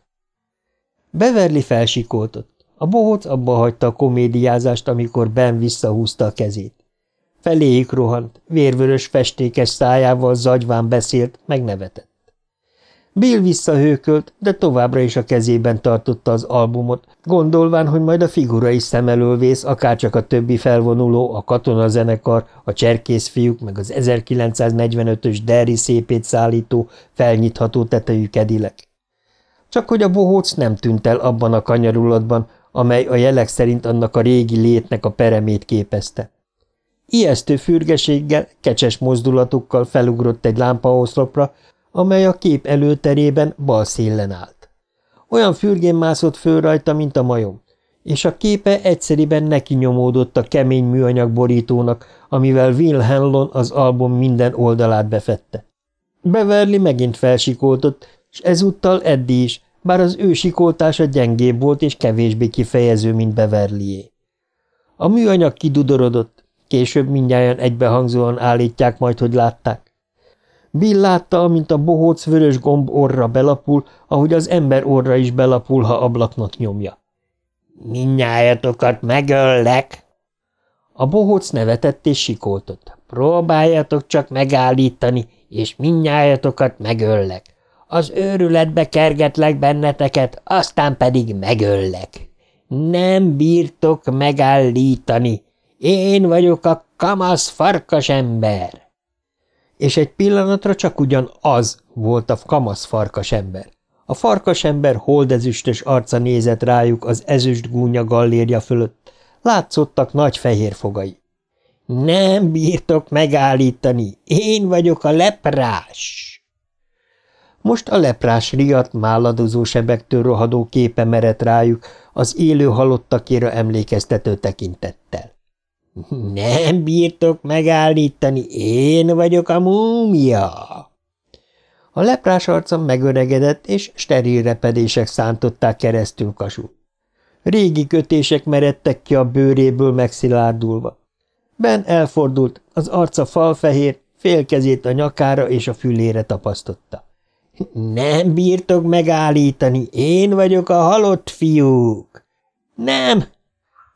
Beverly felsikoltott. A bohóc abba hagyta a komédiázást, amikor Ben visszahúzta a kezét. Feléjük rohant, vérvörös festékes szájával zagyván beszélt, megnevetett. Bill visszahőkölt, de továbbra is a kezében tartotta az albumot, gondolván, hogy majd a figura is szem elől vész, akárcsak a többi felvonuló, a katonazenekar, a cserkészfiúk, meg az 1945-ös Derry szépét szállító, felnyitható tetejű kedilek. Csak hogy a bohóc nem tűnt el abban a kanyarulatban, amely a jelek szerint annak a régi létnek a peremét képezte. Ijesztő fürgeséggel, kecses mozdulatokkal felugrott egy lámpaoszlopra, amely a kép előterében bal szélen állt. Olyan fürgén mászott föl rajta, mint a majom, és a képe egyszeriben neki nyomódott a kemény műanyag borítónak, amivel Will az album minden oldalát befette. Beverly megint felsikoltott, és ezúttal Eddie is, bár az ő sikoltása gyengébb volt és kevésbé kifejező, mint Beverlyé. A műanyag kidudorodott, később mindjárt egybehangzóan állítják majd, hogy látták. Bill látta, amint a bohóc vörös gomb orra belapul, ahogy az ember orra is belapul, ha ablaknak nyomja. – Mindnyájatokat megöllek! A bohóc nevetett és sikoltott. – Próbáljatok csak megállítani, és mindnyájatokat megöllek. Az őrületbe kergetlek benneteket, aztán pedig megöllek. Nem bírtok megállítani. Én vagyok a kamasz farkas ember és egy pillanatra csak ugyan az volt a kamasz farkasember. A farkasember holdezüstös arca nézett rájuk az ezüst gúnya gallérja fölött, látszottak nagy fehér fogai. Nem bírtok megállítani, én vagyok a leprás! Most a leprás riadt, máladozó sebektől rohadó képe merett rájuk, az élő halottakéra emlékeztető tekintettel. Nem bírtok megállítani, én vagyok a múmia. A leprás arca megöregedett, és steril repedések szántották keresztül kasul. Régi kötések meredtek ki a bőréből megszilárdulva. Ben elfordult, az arca falfehér, félkezét a nyakára és a fülére tapasztotta. Nem bírtok megállítani, én vagyok a halott fiúk. Nem,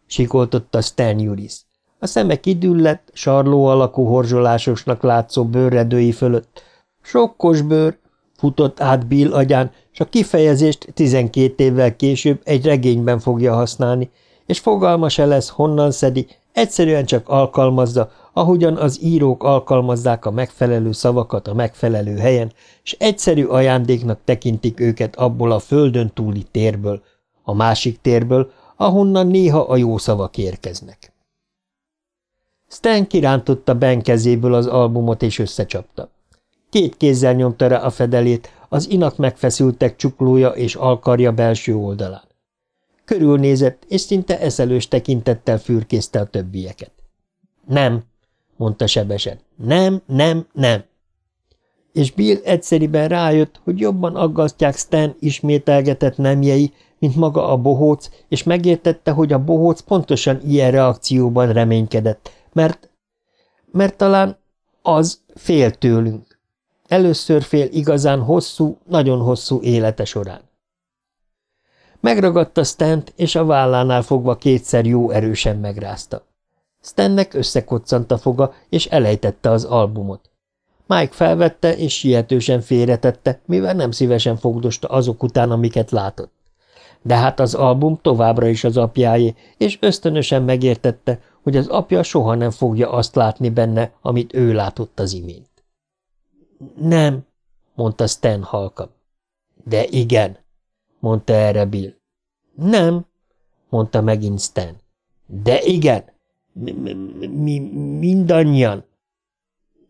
sikoltotta Stan Juris. A szeme kidüllett, sarló alakú horzsolásosnak látszó bőrredői fölött. Sokkos bőr, futott át Bill agyán, és a kifejezést tizenkét évvel később egy regényben fogja használni, és fogalma se lesz, honnan szedi, egyszerűen csak alkalmazza, ahogyan az írók alkalmazzák a megfelelő szavakat a megfelelő helyen, és egyszerű ajándéknak tekintik őket abból a földön túli térből, a másik térből, ahonnan néha a jó szavak érkeznek. Stan kirántotta Ben kezéből az albumot és összecsapta. Két kézzel nyomta rá a fedelét, az inak megfeszültek csuklója és alkarja belső oldalán. Körülnézett, és szinte eszelős tekintettel fürkészte a többieket. Nem, mondta sebesen. Nem, nem, nem. És Bill egyszeriben rájött, hogy jobban aggasztják Stan ismételgetett nemjei, mint maga a bohóc, és megértette, hogy a bohóc pontosan ilyen reakcióban reménykedett, mert, mert talán az fél tőlünk. Először fél igazán hosszú, nagyon hosszú élete során. Megragadta Stent, és a vállánál fogva kétszer jó erősen megrázta. Stennek összekoccant a foga, és elejtette az albumot. Mike felvette, és sietősen félretette, mivel nem szívesen fogdosta azok után, amiket látott. De hát az album továbbra is az apjáé, és ösztönösen megértette, hogy az apja soha nem fogja azt látni benne, amit ő látott az imént. Nem, mondta Stan halkan. De igen, mondta erre Bill. Nem, mondta megint Stan. De igen, mi mindannyian.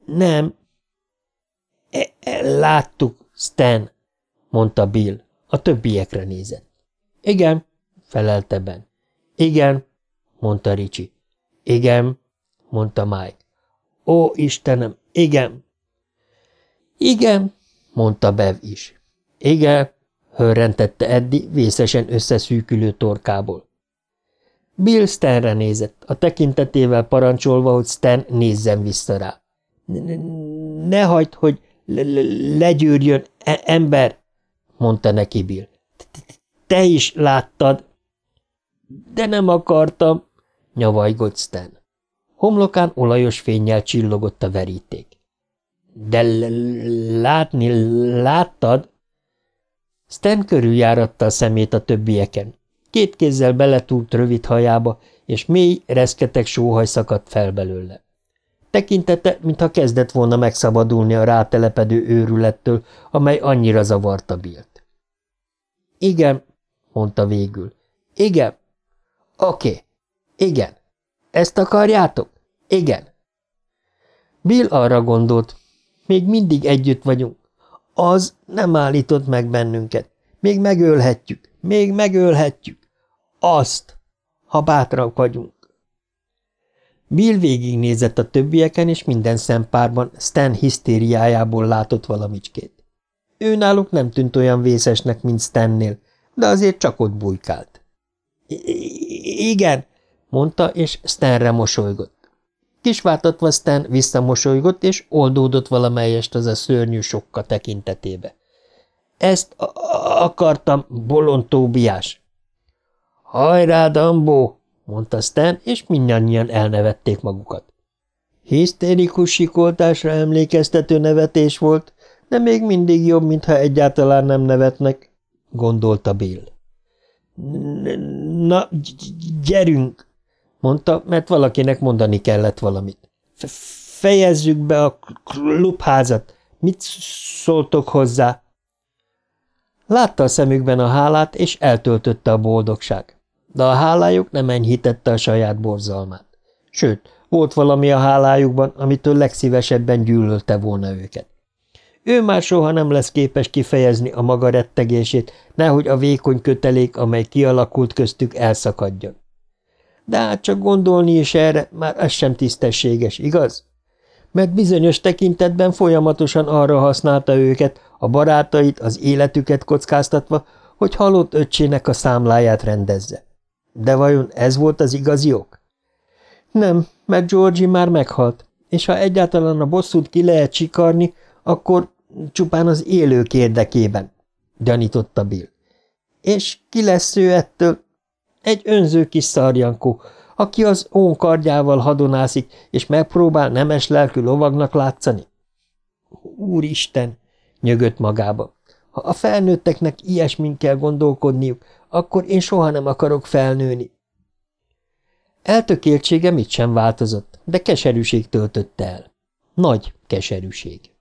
Nem. E -e Láttuk, Stan, mondta Bill. A többiekre nézett. Igen, felelte Ben. Igen, mondta Ricsi. Igen, mondta Mike. Ó, Istenem, igen. Igen, mondta Bev is. Igen, hörrentette Eddi vészesen összeszűkülő torkából. Bill Stanre nézett, a tekintetével parancsolva, hogy Stan nézzen vissza rá. – Ne hagyd, hogy legyűrjön e ember, mondta neki Bill. – Te is láttad. – De nem akartam, nyavajgott Stan. Homlokán olajos fényjel csillogott a veríték. – De látni láttad? Stan körüljáratta a szemét a többieken. Két kézzel beletúrt rövid hajába, és mély, reszketek sóhaj szakadt fel belőle. Tekintete, mintha kezdett volna megszabadulni a rátelepedő őrülettől, amely annyira zavarta Bilt. Igen, mondta végül. Igen. Oké. Okay. Igen. Ezt akarjátok? Igen. Bill arra gondolt. Még mindig együtt vagyunk. Az nem állított meg bennünket. Még megölhetjük. Még megölhetjük. Azt, ha bátrak vagyunk. Bill végignézett a többieken, és minden szempárban Stan hisztériájából látott valamicskét. Ő náluk nem tűnt olyan vészesnek, mint Stannél, de azért csak ott bujkált. – Igen, mondta, és Stanre mosolygott. Kisváltatva Stan visszamosolygott, és oldódott valamelyest az a szörnyű sokka tekintetébe. – Ezt akartam, bolond Tóbiás! – Hajrá, Dambó! – mondta Stan, és mindannyian elnevették magukat. Hisztérikus sikoltásra emlékeztető nevetés volt, de még mindig jobb, mintha egyáltalán nem nevetnek, gondolta Bill. – Na, gyerünk! Mondta, mert valakinek mondani kellett valamit. Fejezzük be a klubházat. Mit szóltok hozzá? Látta a szemükben a hálát, és eltöltötte a boldogság. De a hálájuk nem enyhítette a saját borzalmát. Sőt, volt valami a hálájukban, amitől legszívesebben gyűlölte volna őket. Ő már soha nem lesz képes kifejezni a maga rettegését, nehogy a vékony kötelék, amely kialakult köztük, elszakadjon. De hát csak gondolni is erre, már ez sem tisztességes, igaz? Mert bizonyos tekintetben folyamatosan arra használta őket, a barátait, az életüket kockáztatva, hogy halott öccsének a számláját rendezze. De vajon ez volt az igazi ok? Nem, mert Georgie már meghalt, és ha egyáltalán a bosszút ki lehet csikarni, akkor csupán az élők érdekében, gyanította Bill. És ki lesz ő ettől? Egy önző kis szarjankó, aki az ónkardjával hadonászik, és megpróbál nemes lelkű lovagnak látszani? Úristen! nyögött magába. Ha a felnőtteknek ilyesmin kell gondolkodniuk, akkor én soha nem akarok felnőni. Eltökéltsége mit sem változott, de keserűség töltötte el. Nagy keserűség.